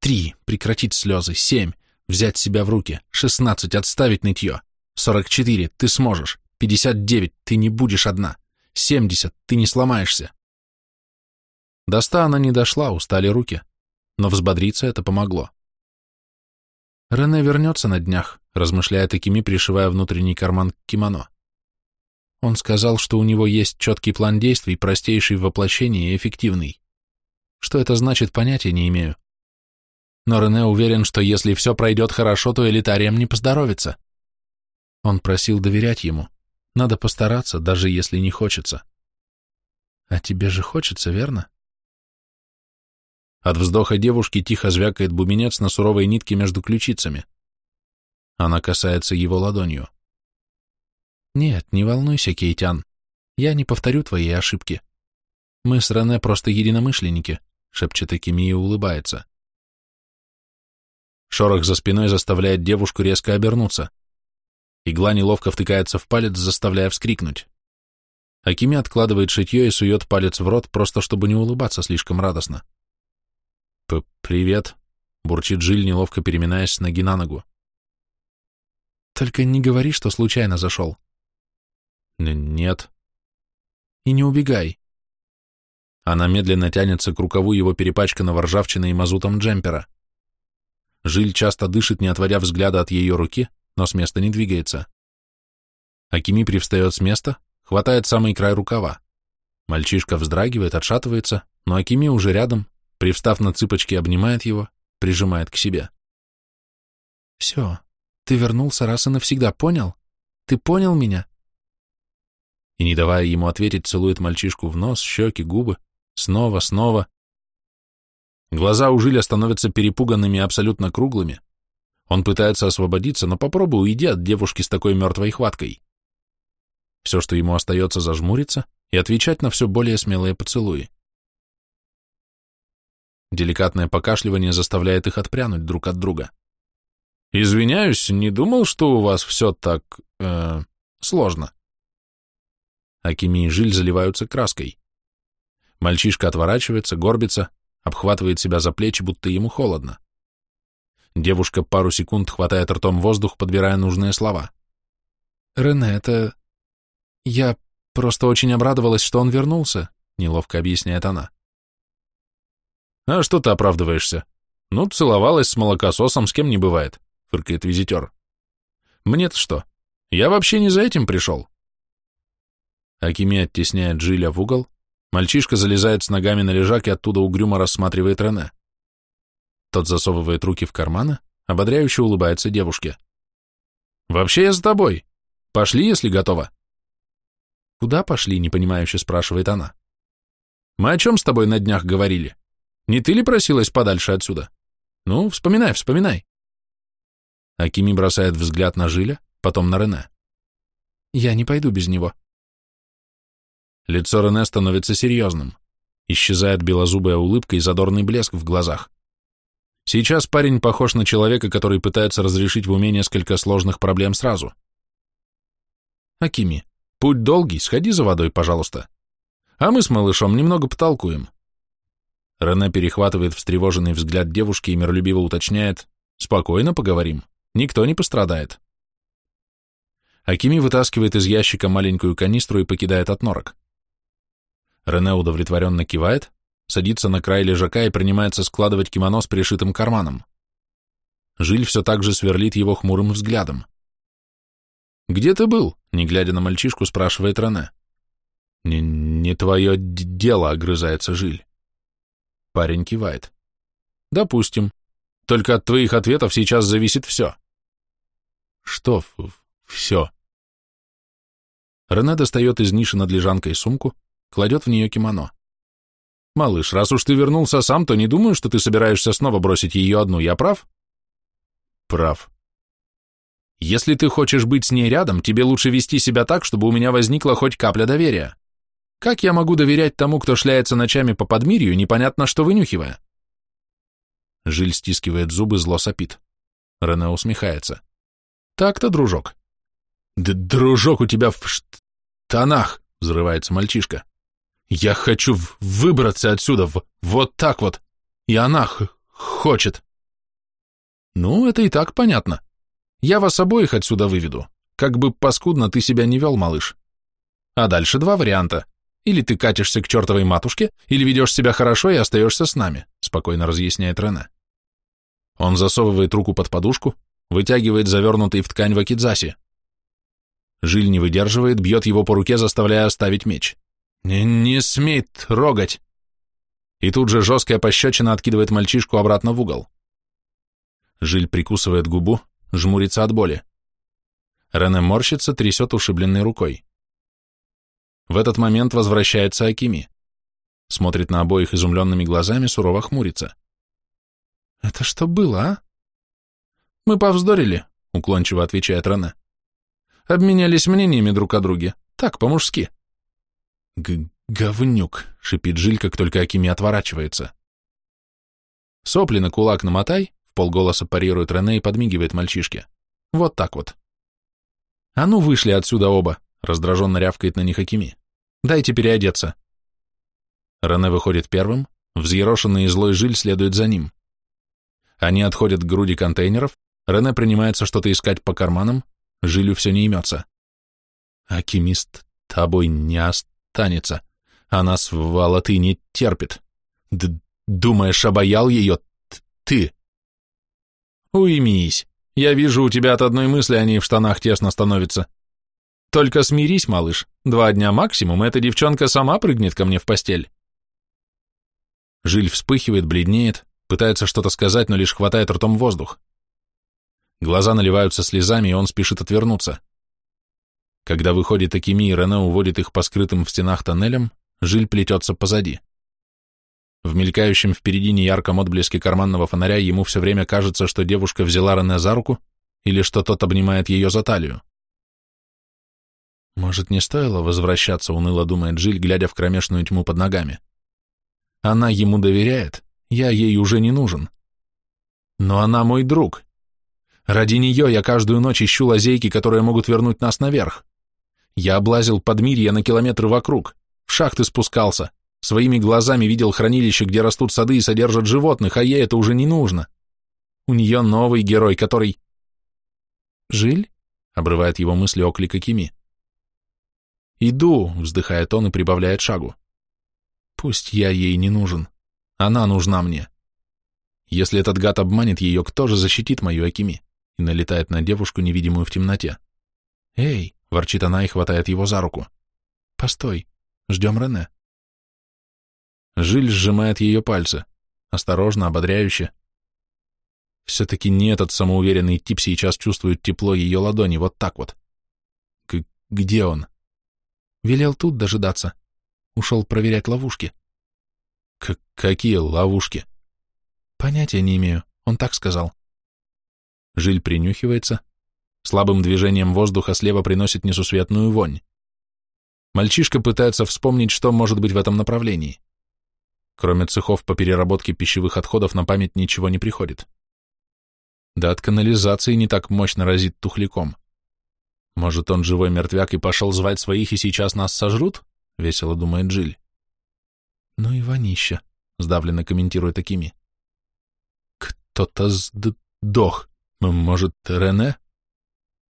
«Три, прекратить слезы, семь, взять себя в руки, шестнадцать, отставить нытье, Сорок четыре, ты сможешь. Пятьдесят девять, ты не будешь одна. Семьдесят, ты не сломаешься. До ста она не дошла, устали руки. Но взбодриться это помогло. Рене вернется на днях, размышляя такими, пришивая внутренний карман к кимоно. Он сказал, что у него есть четкий план действий, простейший в воплощении и эффективный. Что это значит, понятия не имею. Но Рене уверен, что если все пройдет хорошо, то элитариям не поздоровится. Он просил доверять ему. Надо постараться, даже если не хочется. А тебе же хочется, верно? От вздоха девушки тихо звякает бубенец на суровой нитке между ключицами. Она касается его ладонью. Нет, не волнуйся, Кейтян. Я не повторю твоей ошибки. Мы с Рене просто единомышленники, шепчет Акими и улыбается. Шорох за спиной заставляет девушку резко обернуться. Игла неловко втыкается в палец, заставляя вскрикнуть. Акими откладывает шитье и сует палец в рот, просто чтобы не улыбаться слишком радостно. П «Привет», — бурчит Жиль, неловко переминаясь с ноги на ногу. «Только не говори, что случайно зашел». «Нет». И не убегай. Она медленно тянется к рукаву его перепачканного ржавчиной и мазутом джемпера. Жиль часто дышит, не отводя взгляда от ее руки, но с места не двигается. Акими привстает с места, хватает самый край рукава. Мальчишка вздрагивает, отшатывается, но Акими уже рядом, привстав на цыпочки, обнимает его, прижимает к себе. «Все, ты вернулся раз и навсегда, понял? Ты понял меня?» И, не давая ему ответить, целует мальчишку в нос, щеки, губы, снова, снова. Глаза у Жиля становятся перепуганными абсолютно круглыми. Он пытается освободиться, но попробуй уйди от девушки с такой мертвой хваткой. Все, что ему остается, зажмуриться и отвечать на все более смелые поцелуи. Деликатное покашливание заставляет их отпрянуть друг от друга. «Извиняюсь, не думал, что у вас все так... Э, сложно». Акими и Жиль заливаются краской. Мальчишка отворачивается, горбится, обхватывает себя за плечи, будто ему холодно. Девушка пару секунд хватает ртом воздух, подбирая нужные слова. «Рене, это... Я просто очень обрадовалась, что он вернулся», — неловко объясняет она. «А что ты оправдываешься? Ну, целовалась с молокососом, с кем не бывает», — фыркает визитер. «Мне-то что? Я вообще не за этим пришел». Акими оттесняет Джиля в угол, мальчишка залезает с ногами на лежак и оттуда угрюмо рассматривает Рене. Тот засовывает руки в карманы, ободряюще улыбается девушке. «Вообще я с тобой. Пошли, если готова». «Куда пошли?» — непонимающе спрашивает она. «Мы о чем с тобой на днях говорили?» Не ты ли просилась подальше отсюда? Ну, вспоминай, вспоминай. Акими бросает взгляд на Жиля, потом на Рене. Я не пойду без него. Лицо Рене становится серьезным. Исчезает белозубая улыбка и задорный блеск в глазах. Сейчас парень похож на человека, который пытается разрешить в уме несколько сложных проблем сразу. Акими, путь долгий, сходи за водой, пожалуйста. А мы с малышом немного потолкуем. Рене перехватывает встревоженный взгляд девушки и миролюбиво уточняет «Спокойно поговорим, никто не пострадает». Акими вытаскивает из ящика маленькую канистру и покидает от норок. Рене удовлетворенно кивает, садится на край лежака и принимается складывать кимоно с пришитым карманом. Жиль все так же сверлит его хмурым взглядом. «Где ты был?» — не глядя на мальчишку, спрашивает Рене. «Не, не твое дело», — огрызается Жиль. Парень кивает. Допустим. Только от твоих ответов сейчас зависит все. Что все? Рене достает из ниши над лежанкой сумку, кладет в нее кимоно. Малыш, раз уж ты вернулся сам, то не думаю, что ты собираешься снова бросить ее одну, я прав? Прав. Если ты хочешь быть с ней рядом, тебе лучше вести себя так, чтобы у меня возникла хоть капля доверия. Как я могу доверять тому, кто шляется ночами по подмирью, непонятно что вынюхивая? Жиль стискивает зубы, зло сопит. Рене усмехается. Так-то, дружок. Да дружок у тебя в штанах, взрывается мальчишка. Я хочу выбраться отсюда, вот так вот. И она хочет. Ну, это и так понятно. Я вас обоих отсюда выведу. Как бы паскудно ты себя не вел, малыш. А дальше два варианта. Или ты катишься к чертовой матушке, или ведешь себя хорошо и остаешься с нами», — спокойно разъясняет Рене. Он засовывает руку под подушку, вытягивает завернутый в ткань вакидзаси. Жиль не выдерживает, бьет его по руке, заставляя оставить меч. «Не, не смей трогать!» И тут же жесткая пощечина откидывает мальчишку обратно в угол. Жиль прикусывает губу, жмурится от боли. Рене морщится, трясет ушибленной рукой. В этот момент возвращается Акими. Смотрит на обоих изумленными глазами, сурово хмурится. «Это что было, а?» «Мы повздорили», — уклончиво отвечает Рене. «Обменялись мнениями друг о друге. Так, по-мужски». «Говнюк», — шипит Жиль, как только Акими отворачивается. «Сопли на кулак намотай», — в полголоса парирует Рене и подмигивает мальчишке. «Вот так вот». «А ну, вышли отсюда оба», — раздраженно рявкает на них Акими. Дайте переодеться. Рене выходит первым, взъерошенный и злой жиль следует за ним. Они отходят к груди контейнеров, Рене принимается что-то искать по карманам, жилю все не имется. Акимист тобой не останется. Она свала ты не терпит. Д думаешь, обаял ее ты? Уймись. Я вижу, у тебя от одной мысли они в штанах тесно становятся. Только смирись, малыш. Два дня максимум, эта девчонка сама прыгнет ко мне в постель. Жиль вспыхивает, бледнеет, пытается что-то сказать, но лишь хватает ртом воздух. Глаза наливаются слезами, и он спешит отвернуться. Когда выходит Акими и Рене уводит их по скрытым в стенах тоннелям, Жиль плетется позади. В мелькающем впереди неярком отблеске карманного фонаря ему все время кажется, что девушка взяла Рене за руку или что тот обнимает ее за талию. Может, не стоило возвращаться, уныло думает Жиль, глядя в кромешную тьму под ногами. Она ему доверяет, я ей уже не нужен. Но она мой друг. Ради нее я каждую ночь ищу лазейки, которые могут вернуть нас наверх. Я облазил подмирье на километры вокруг, в шахты спускался, своими глазами видел хранилище, где растут сады и содержат животных, а ей это уже не нужно. У нее новый герой, который... «Жиль?» — обрывает его мысли оклика Кими. «Иду», — вздыхает он и прибавляет шагу. «Пусть я ей не нужен. Она нужна мне. Если этот гад обманет ее, кто же защитит мою Акими?» И налетает на девушку, невидимую в темноте. «Эй!» — ворчит она и хватает его за руку. «Постой, ждем Рене». Жиль сжимает ее пальцы, осторожно, ободряюще. Все-таки не этот самоуверенный тип сейчас чувствует тепло ее ладони, вот так вот. К где он? Велел тут дожидаться. Ушел проверять ловушки. К какие ловушки? Понятия не имею, он так сказал. Жиль принюхивается. Слабым движением воздуха слева приносит несусветную вонь. Мальчишка пытается вспомнить, что может быть в этом направлении. Кроме цехов по переработке пищевых отходов на память ничего не приходит. Да от канализации не так мощно разит тухляком. Может, он живой мертвяк и пошел звать своих, и сейчас нас сожрут? Весело думает Джиль. Ну и вонища, сдавленно комментирует Акими. Кто-то сдох. Может, Рене?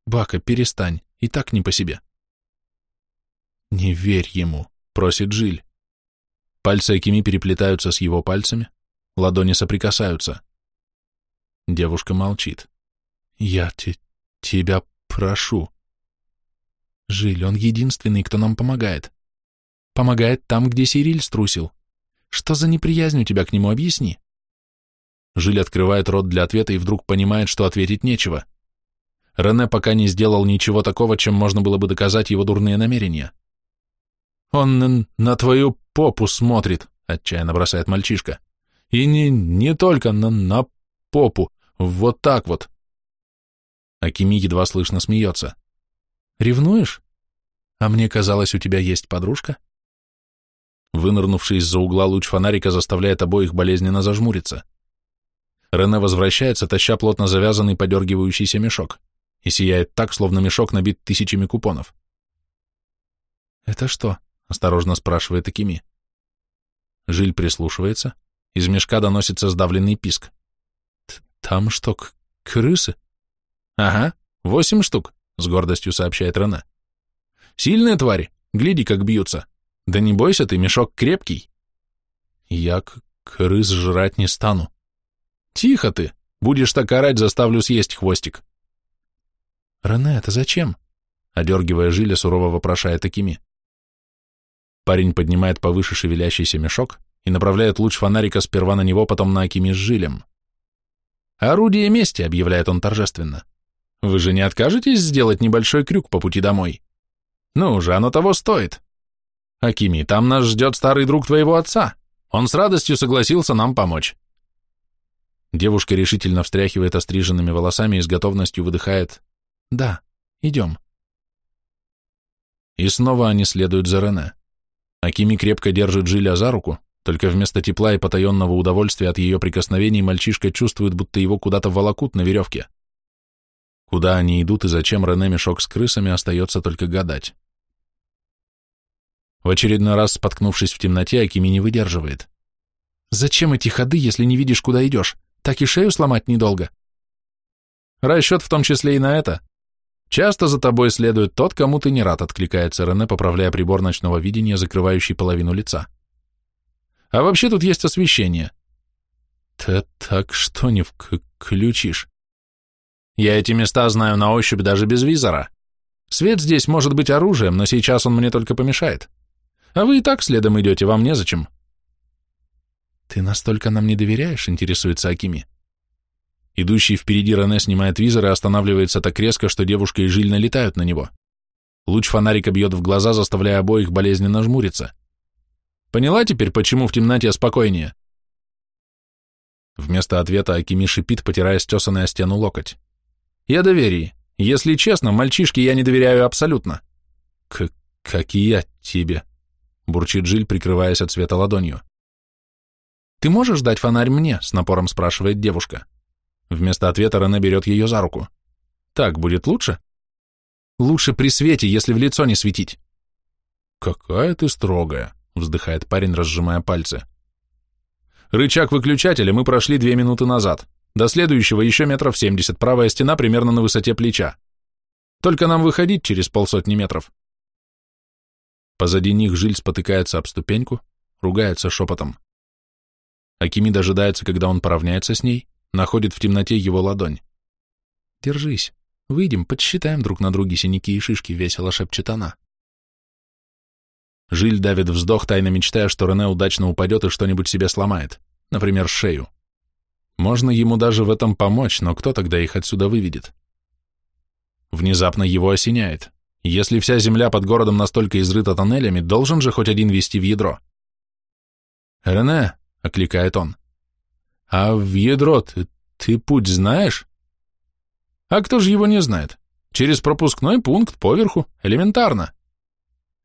Бака, перестань, и так не по себе. Не верь ему, просит Джиль. Пальцы Акими переплетаются с его пальцами, ладони соприкасаются. Девушка молчит. Я те тебя прошу. Жиль, он единственный, кто нам помогает. Помогает там, где Сириль струсил. Что за неприязнь у тебя к нему, объясни. Жиль открывает рот для ответа и вдруг понимает, что ответить нечего. Рене пока не сделал ничего такого, чем можно было бы доказать его дурные намерения. «Он на твою попу смотрит», — отчаянно бросает мальчишка. «И не, не только на, на попу, вот так вот». Акими едва слышно смеется. «Ревнуешь? А мне казалось, у тебя есть подружка?» Вынырнувший из-за угла луч фонарика заставляет обоих болезненно зажмуриться. Рене возвращается, таща плотно завязанный подергивающийся мешок, и сияет так, словно мешок набит тысячами купонов. «Это что?» — осторожно спрашивает Акими. Жиль прислушивается, из мешка доносится сдавленный писк. «Там что, крысы?» «Ага, восемь штук», — с гордостью сообщает Рене. «Сильные твари, гляди, как бьются. Да не бойся ты, мешок крепкий». «Я крыс жрать не стану», Тихо ты! Будешь так орать, заставлю съесть хвостик. Рене, это зачем? Одергивая жиля, сурово вопрошает Акими. Парень поднимает повыше шевелящийся мешок и направляет луч фонарика сперва на него, потом на Акими с жилем. «Орудие мести», — объявляет он торжественно. «Вы же не откажетесь сделать небольшой крюк по пути домой? Ну же, оно того стоит. Акими, там нас ждет старый друг твоего отца. Он с радостью согласился нам помочь. Девушка решительно встряхивает остриженными волосами и с готовностью выдыхает «Да, идем». И снова они следуют за Рене. Акими крепко держит Жиля за руку, только вместо тепла и потаенного удовольствия от ее прикосновений мальчишка чувствует, будто его куда-то волокут на веревке. Куда они идут и зачем Рене мешок с крысами, остается только гадать. В очередной раз, споткнувшись в темноте, Акими не выдерживает. «Зачем эти ходы, если не видишь, куда идешь? Так и шею сломать недолго. Расчет в том числе и на это. Часто за тобой следует тот, кому ты не рад, откликается Рене, поправляя прибор ночного видения, закрывающий половину лица. А вообще тут есть освещение. Ты так что не включишь? Я эти места знаю на ощупь даже без визора. Свет здесь может быть оружием, но сейчас он мне только помешает. А вы и так следом идете, вам незачем. Ты настолько нам не доверяешь, интересуется Акими. Идущий впереди Рене снимает визор и останавливается так резко, что девушка и Жиль налетают на него. Луч фонарика бьет в глаза, заставляя обоих болезненно жмуриться. Поняла теперь, почему в темноте спокойнее? Вместо ответа Акими шипит, потирая стесанный о стену локоть. Я доверии. Если честно, мальчишке я не доверяю абсолютно. К как и я тебе, бурчит Жиль, прикрываясь от света ладонью. Ты можешь дать фонарь мне? с напором спрашивает девушка. Вместо ответа Рене берет ее за руку. Так будет лучше? Лучше при свете, если в лицо не светить. Какая ты строгая, вздыхает парень, разжимая пальцы. Рычаг выключателя мы прошли две минуты назад. До следующего еще метров семьдесят, правая стена примерно на высоте плеча. Только нам выходить через полсотни метров. Позади них Жиль спотыкается об ступеньку, ругается шепотом. Акими дожидается, когда он поравняется с ней, находит в темноте его ладонь. «Держись, выйдем, подсчитаем друг на друге синяки и шишки», — весело шепчет она. Жиль давит вздох, тайно мечтая, что Рене удачно упадет и что-нибудь себе сломает, например, шею. Можно ему даже в этом помочь, но кто тогда их отсюда выведет? Внезапно его осеняет. Если вся земля под городом настолько изрыта тоннелями, должен же хоть один вести в ядро. «Рене», — окликает он, — «а в ядро ты, ты путь знаешь?» «А кто же его не знает? Через пропускной пункт поверху, элементарно».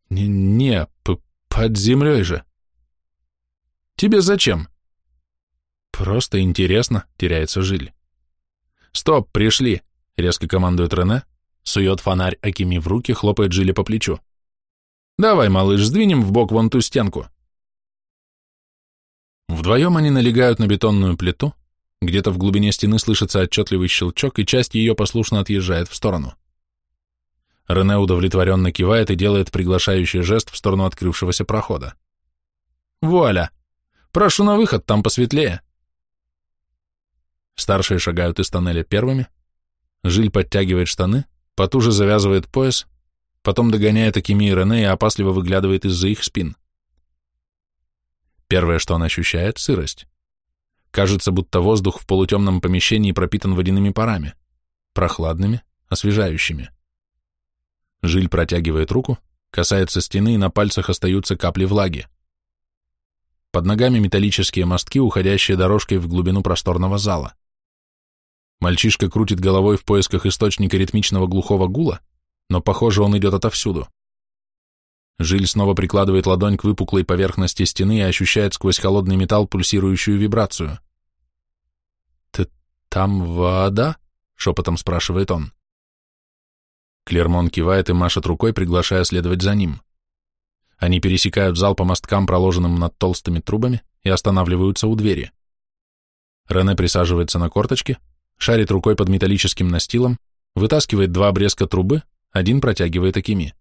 «Не, под землей же». «Тебе зачем?» «Просто интересно», — теряется Жиль. «Стоп, пришли!» — резко командует Рене, сует фонарь Акими в руки, хлопает Жиле по плечу. «Давай, малыш, сдвинем в бок вон ту стенку». Вдвоем они налегают на бетонную плиту, где-то в глубине стены слышится отчетливый щелчок, и часть ее послушно отъезжает в сторону. Рене удовлетворенно кивает и делает приглашающий жест в сторону открывшегося прохода. «Вуаля! Прошу на выход, там посветлее!» Старшие шагают из тоннеля первыми. Жиль подтягивает штаны, потуже завязывает пояс, потом догоняет Акими и Рене и опасливо выглядывает из-за их спин. Первое, что он ощущает — сырость. Кажется, будто воздух в полутемном помещении пропитан водяными парами, прохладными, освежающими. Жиль протягивает руку, касается стены, и на пальцах остаются капли влаги. Под ногами металлические мостки, уходящие дорожкой в глубину просторного зала. Мальчишка крутит головой в поисках источника ритмичного глухого гула, но, похоже, он идет отовсюду. Жиль снова прикладывает ладонь к выпуклой поверхности стены и ощущает сквозь холодный металл пульсирующую вибрацию. «Ты там вода?» — шепотом спрашивает он. Клермон кивает и машет рукой, приглашая следовать за ним. Они пересекают зал по мосткам, проложенным над толстыми трубами, и останавливаются у двери. Рене присаживается на корточки, шарит рукой под металлическим настилом, вытаскивает два обрезка трубы, один протягивает Акими.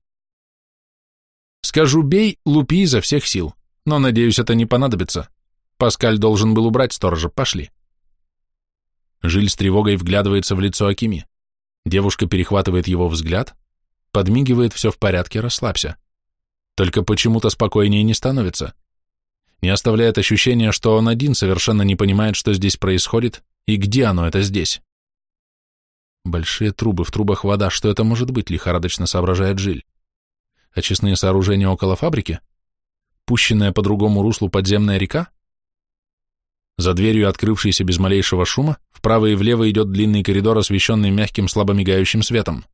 «Скажу, бей, лупи изо всех сил, но, надеюсь, это не понадобится. Паскаль должен был убрать сторожа, пошли». Жиль с тревогой вглядывается в лицо Акими. Девушка перехватывает его взгляд, подмигивает, все в порядке, расслабься. Только почему-то спокойнее не становится. Не оставляет ощущения, что он один совершенно не понимает, что здесь происходит, и где оно это здесь? Большие трубы, в трубах вода, что это может быть, лихорадочно соображает Жиль. Очистные сооружения около фабрики? Пущенная по другому руслу подземная река? За дверью, открывшейся без малейшего шума, вправо и влево идет длинный коридор, освещенный мягким слабо мигающим светом.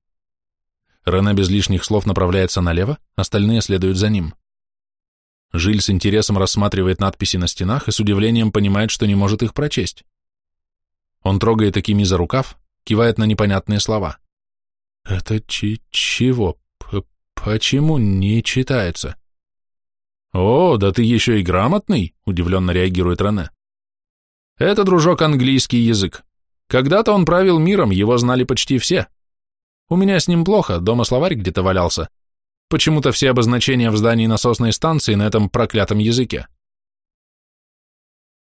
Рене без лишних слов направляется налево, остальные следуют за ним. Жиль с интересом рассматривает надписи на стенах и с удивлением понимает, что не может их прочесть. Он трогает такими за рукав, кивает на непонятные слова. «Это чи чего? Почему не читается?» «О, да ты еще и грамотный!» — удивленно реагирует Рене. «Это, дружок, английский язык. Когда-то он правил миром, его знали почти все. У меня с ним плохо, дома словарь где-то валялся. Почему-то все обозначения в здании насосной станции на этом проклятом языке.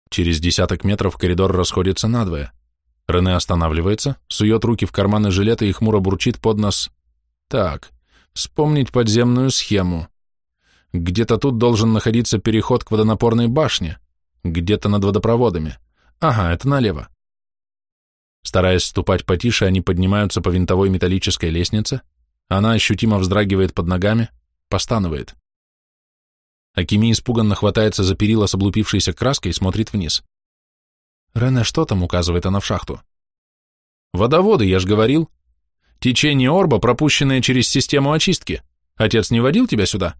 Через десяток метров коридор расходится надвое. Рене останавливается, сует руки в карманы жилета и хмуро бурчит под нос. Так, вспомнить подземную схему. Где-то тут должен находиться переход к водонапорной башне, где-то над водопроводами. Ага, это налево. Стараясь ступать потише, они поднимаются по винтовой металлической лестнице, она ощутимо вздрагивает под ногами, постанывает. Акими испуганно хватается за перила с облупившейся краской и смотрит вниз. «Рене, что там?» — указывает она в шахту. «Водоводы, я ж говорил. Течение орба, пропущенное через систему очистки. Отец не водил тебя сюда?»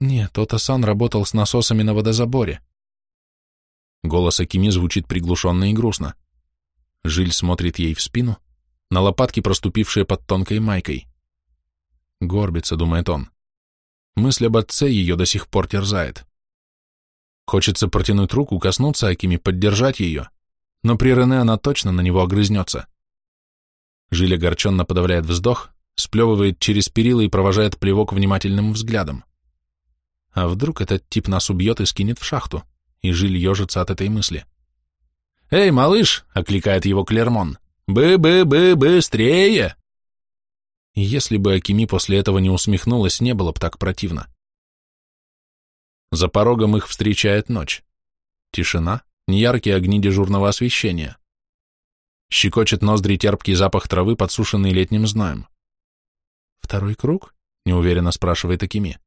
«Нет, Тота-сан работал с насосами на водозаборе». Голос Акими звучит приглушенно и грустно. Жиль смотрит ей в спину, на лопатки, проступившие под тонкой майкой. Горбится, думает он. Мысль об отце ее до сих пор терзает. Хочется протянуть руку, коснуться Акими, поддержать ее, но при Рене она точно на него огрызнется. Жиль огорченно подавляет вздох, сплевывает через перила и провожает плевок внимательным взглядом. А вдруг этот тип нас убьет и скинет в шахту, и Жиль ежится от этой мысли. «Эй, малыш!» — окликает его Клермон. «Бы-бы-бы, быстрее!» Если бы Акими после этого не усмехнулась, не было бы так противно. За порогом их встречает ночь. Тишина, неяркие огни дежурного освещения. Щекочет ноздри терпкий запах травы, подсушенный летним зноем. «Второй круг?» — неуверенно спрашивает Акими.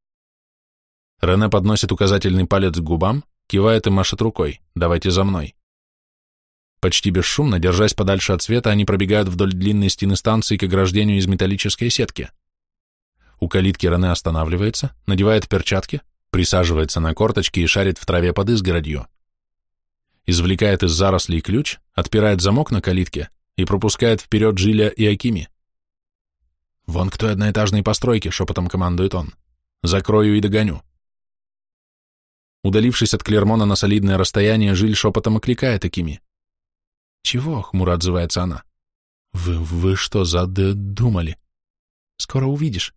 Рене подносит указательный палец к губам, кивает и машет рукой. «Давайте за мной». Почти бесшумно, держась подальше от света, они пробегают вдоль длинной стены станции к ограждению из металлической сетки. У калитки Рене останавливается, надевает перчатки, присаживается на корточки и шарит в траве под изгородью. Извлекает из зарослей ключ, отпирает замок на калитке и пропускает вперед Жиля и Акими. «Вон к той одноэтажной постройке», — шепотом командует он. «Закрою и догоню». Удалившись от Клермона на солидное расстояние, Жиль шепотом окликает Акими. «Чего?» — хмуро отзывается она. «Вы, вы что задумали? Скоро увидишь».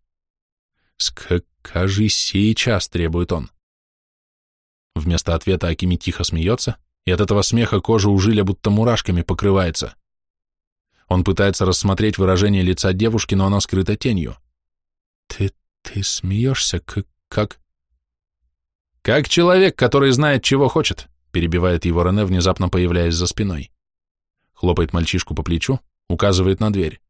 «Скажи сейчас», — требует он. Вместо ответа Акими тихо смеется, и от этого смеха кожа у Жиля будто мурашками покрывается. Он пытается рассмотреть выражение лица девушки, но оно скрыто тенью. «Ты... ты смеешься, как... как...» «Как человек, который знает, чего хочет», — перебивает его Рене, внезапно появляясь за спиной хлопает мальчишку по плечу, указывает на дверь.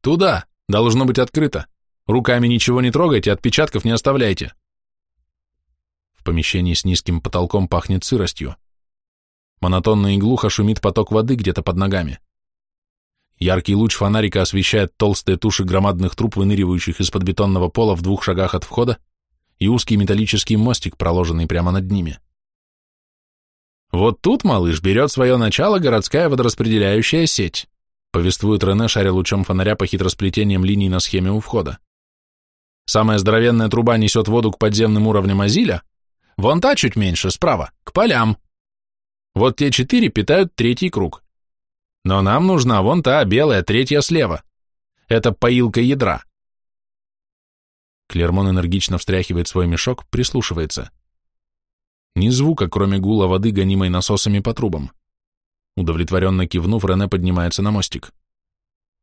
«Туда! Должно быть открыто! Руками ничего не трогайте, отпечатков не оставляйте!» В помещении с низким потолком пахнет сыростью. Монотонно и глухо шумит поток воды где-то под ногами. Яркий луч фонарика освещает толстые туши громадных труб, выныривающих из-под бетонного пола в двух шагах от входа, и узкий металлический мостик, проложенный прямо над ними. Вот тут, малыш, берет свое начало городская водораспределяющая сеть, повествует Рене, шаря лучом фонаря по хитросплетениям линий на схеме у входа. Самая здоровенная труба несет воду к подземным уровням Азиля, вон та чуть меньше, справа, к полям. Вот те четыре питают третий круг. Но нам нужна вон та белая, третья слева. Это поилка ядра. Клермон энергично встряхивает свой мешок, прислушивается. Ни звука, кроме гула воды, гонимой насосами по трубам. Удовлетворенно кивнув, Рене поднимается на мостик.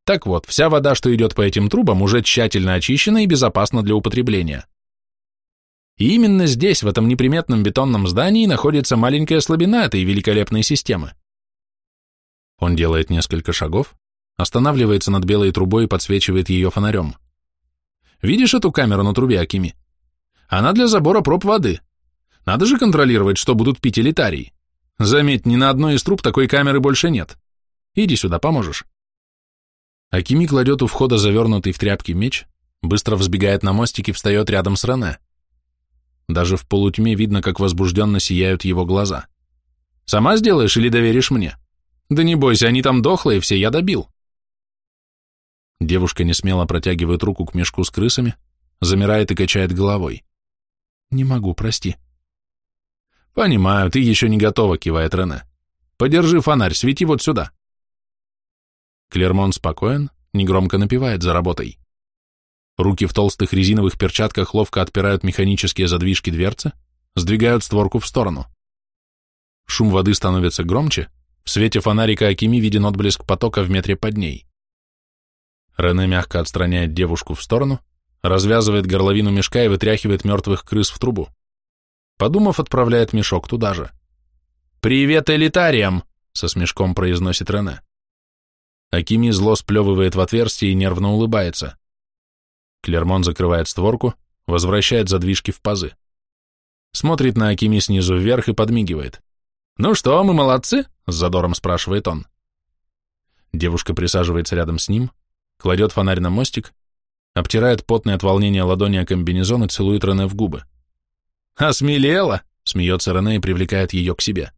Так вот, вся вода, что идет по этим трубам, уже тщательно очищена и безопасна для употребления. И именно здесь, в этом неприметном бетонном здании, находится маленькая слабина этой великолепной системы. Он делает несколько шагов, останавливается над белой трубой и подсвечивает ее фонарем. Видишь эту камеру на трубе, Акими? Она для забора проб воды. Надо же контролировать, что будут пить элитарии. Заметь, ни на одной из труб такой камеры больше нет. Иди сюда, поможешь. Акими кладет у входа завернутый в тряпки меч, быстро взбегает на мостик и встает рядом с Рене. Даже в полутьме видно, как возбужденно сияют его глаза. «Сама сделаешь или доверишь мне?» «Да не бойся, они там дохлые все, я добил». Девушка несмело протягивает руку к мешку с крысами, замирает и качает головой. «Не могу, прости». «Понимаю, ты еще не готова», — кивает Рене. «Подержи фонарь, свети вот сюда». Клермон спокоен, негромко напевает за работой. Руки в толстых резиновых перчатках ловко отпирают механические задвижки дверцы, сдвигают створку в сторону. Шум воды становится громче, в свете фонарика Акими виден отблеск потока в метре под ней. Рене мягко отстраняет девушку в сторону, развязывает горловину мешка и вытряхивает мертвых крыс в трубу. Подумав, отправляет мешок туда же. «Привет элитариям!» — со смешком произносит Рене. Акими зло сплевывает в отверстие и нервно улыбается. Клермон закрывает створку, возвращает задвижки в пазы. Смотрит на Акими снизу вверх и подмигивает. «Ну что, мы молодцы?» — с задором спрашивает он. Девушка присаживается рядом с ним, кладет фонарь на мостик, обтирает потные от волнения ладони о комбинезон и целует Рене в губы. «Осмелела!» — смеется Рене и привлекает ее к себе.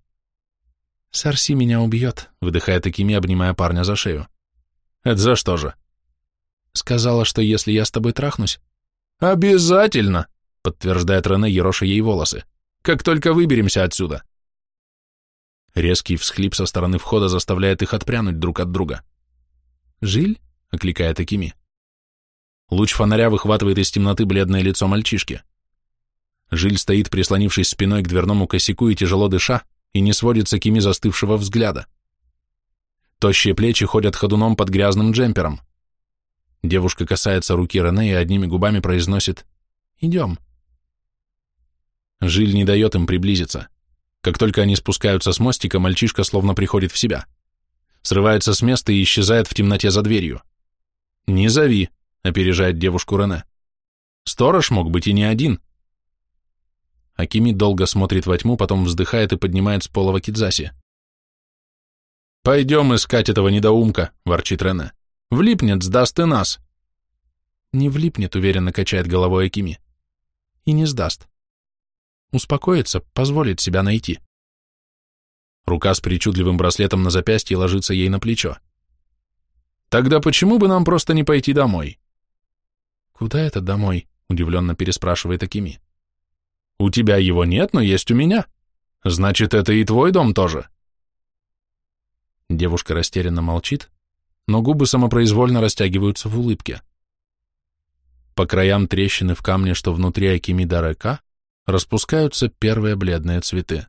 «Сарси меня убьет», — выдыхает Акими, обнимая парня за шею. «Это за что же?» «Сказала, что если я с тобой трахнусь...» «Обязательно!» — подтверждает Рене, ероша ей волосы. «Как только выберемся отсюда!» Резкий всхлип со стороны входа заставляет их отпрянуть друг от друга. «Жиль?» — окликает Акими. Луч фонаря выхватывает из темноты бледное лицо мальчишки. Жиль стоит, прислонившись спиной к дверному косяку и тяжело дыша, и не сводит с Акими застывшего взгляда. Тощие плечи ходят ходуном под грязным джемпером. Девушка касается руки Рене и одними губами произносит «Идем». Жиль не дает им приблизиться. Как только они спускаются с мостика, мальчишка словно приходит в себя. Срывается с места и исчезает в темноте за дверью. «Не зови», — опережает девушку Рене. «Сторож мог быть и не один». Акими долго смотрит во тьму, потом вздыхает и поднимает с пола вакидзаси. «Пойдем искать этого недоумка», — ворчит Рене. «Влипнет, сдаст и нас». «Не влипнет», — уверенно качает головой Акими. «И не сдаст. Успокоится, позволит себя найти». Рука с причудливым браслетом на запястье ложится ей на плечо. «Тогда почему бы нам просто не пойти домой?» «Куда это домой?» — удивленно переспрашивает Акими. У тебя его нет, но есть у меня. Значит, это и твой дом тоже. Девушка растерянно молчит, но губы самопроизвольно растягиваются в улыбке. По краям трещины в камне, что внутри Акимида Река, распускаются первые бледные цветы.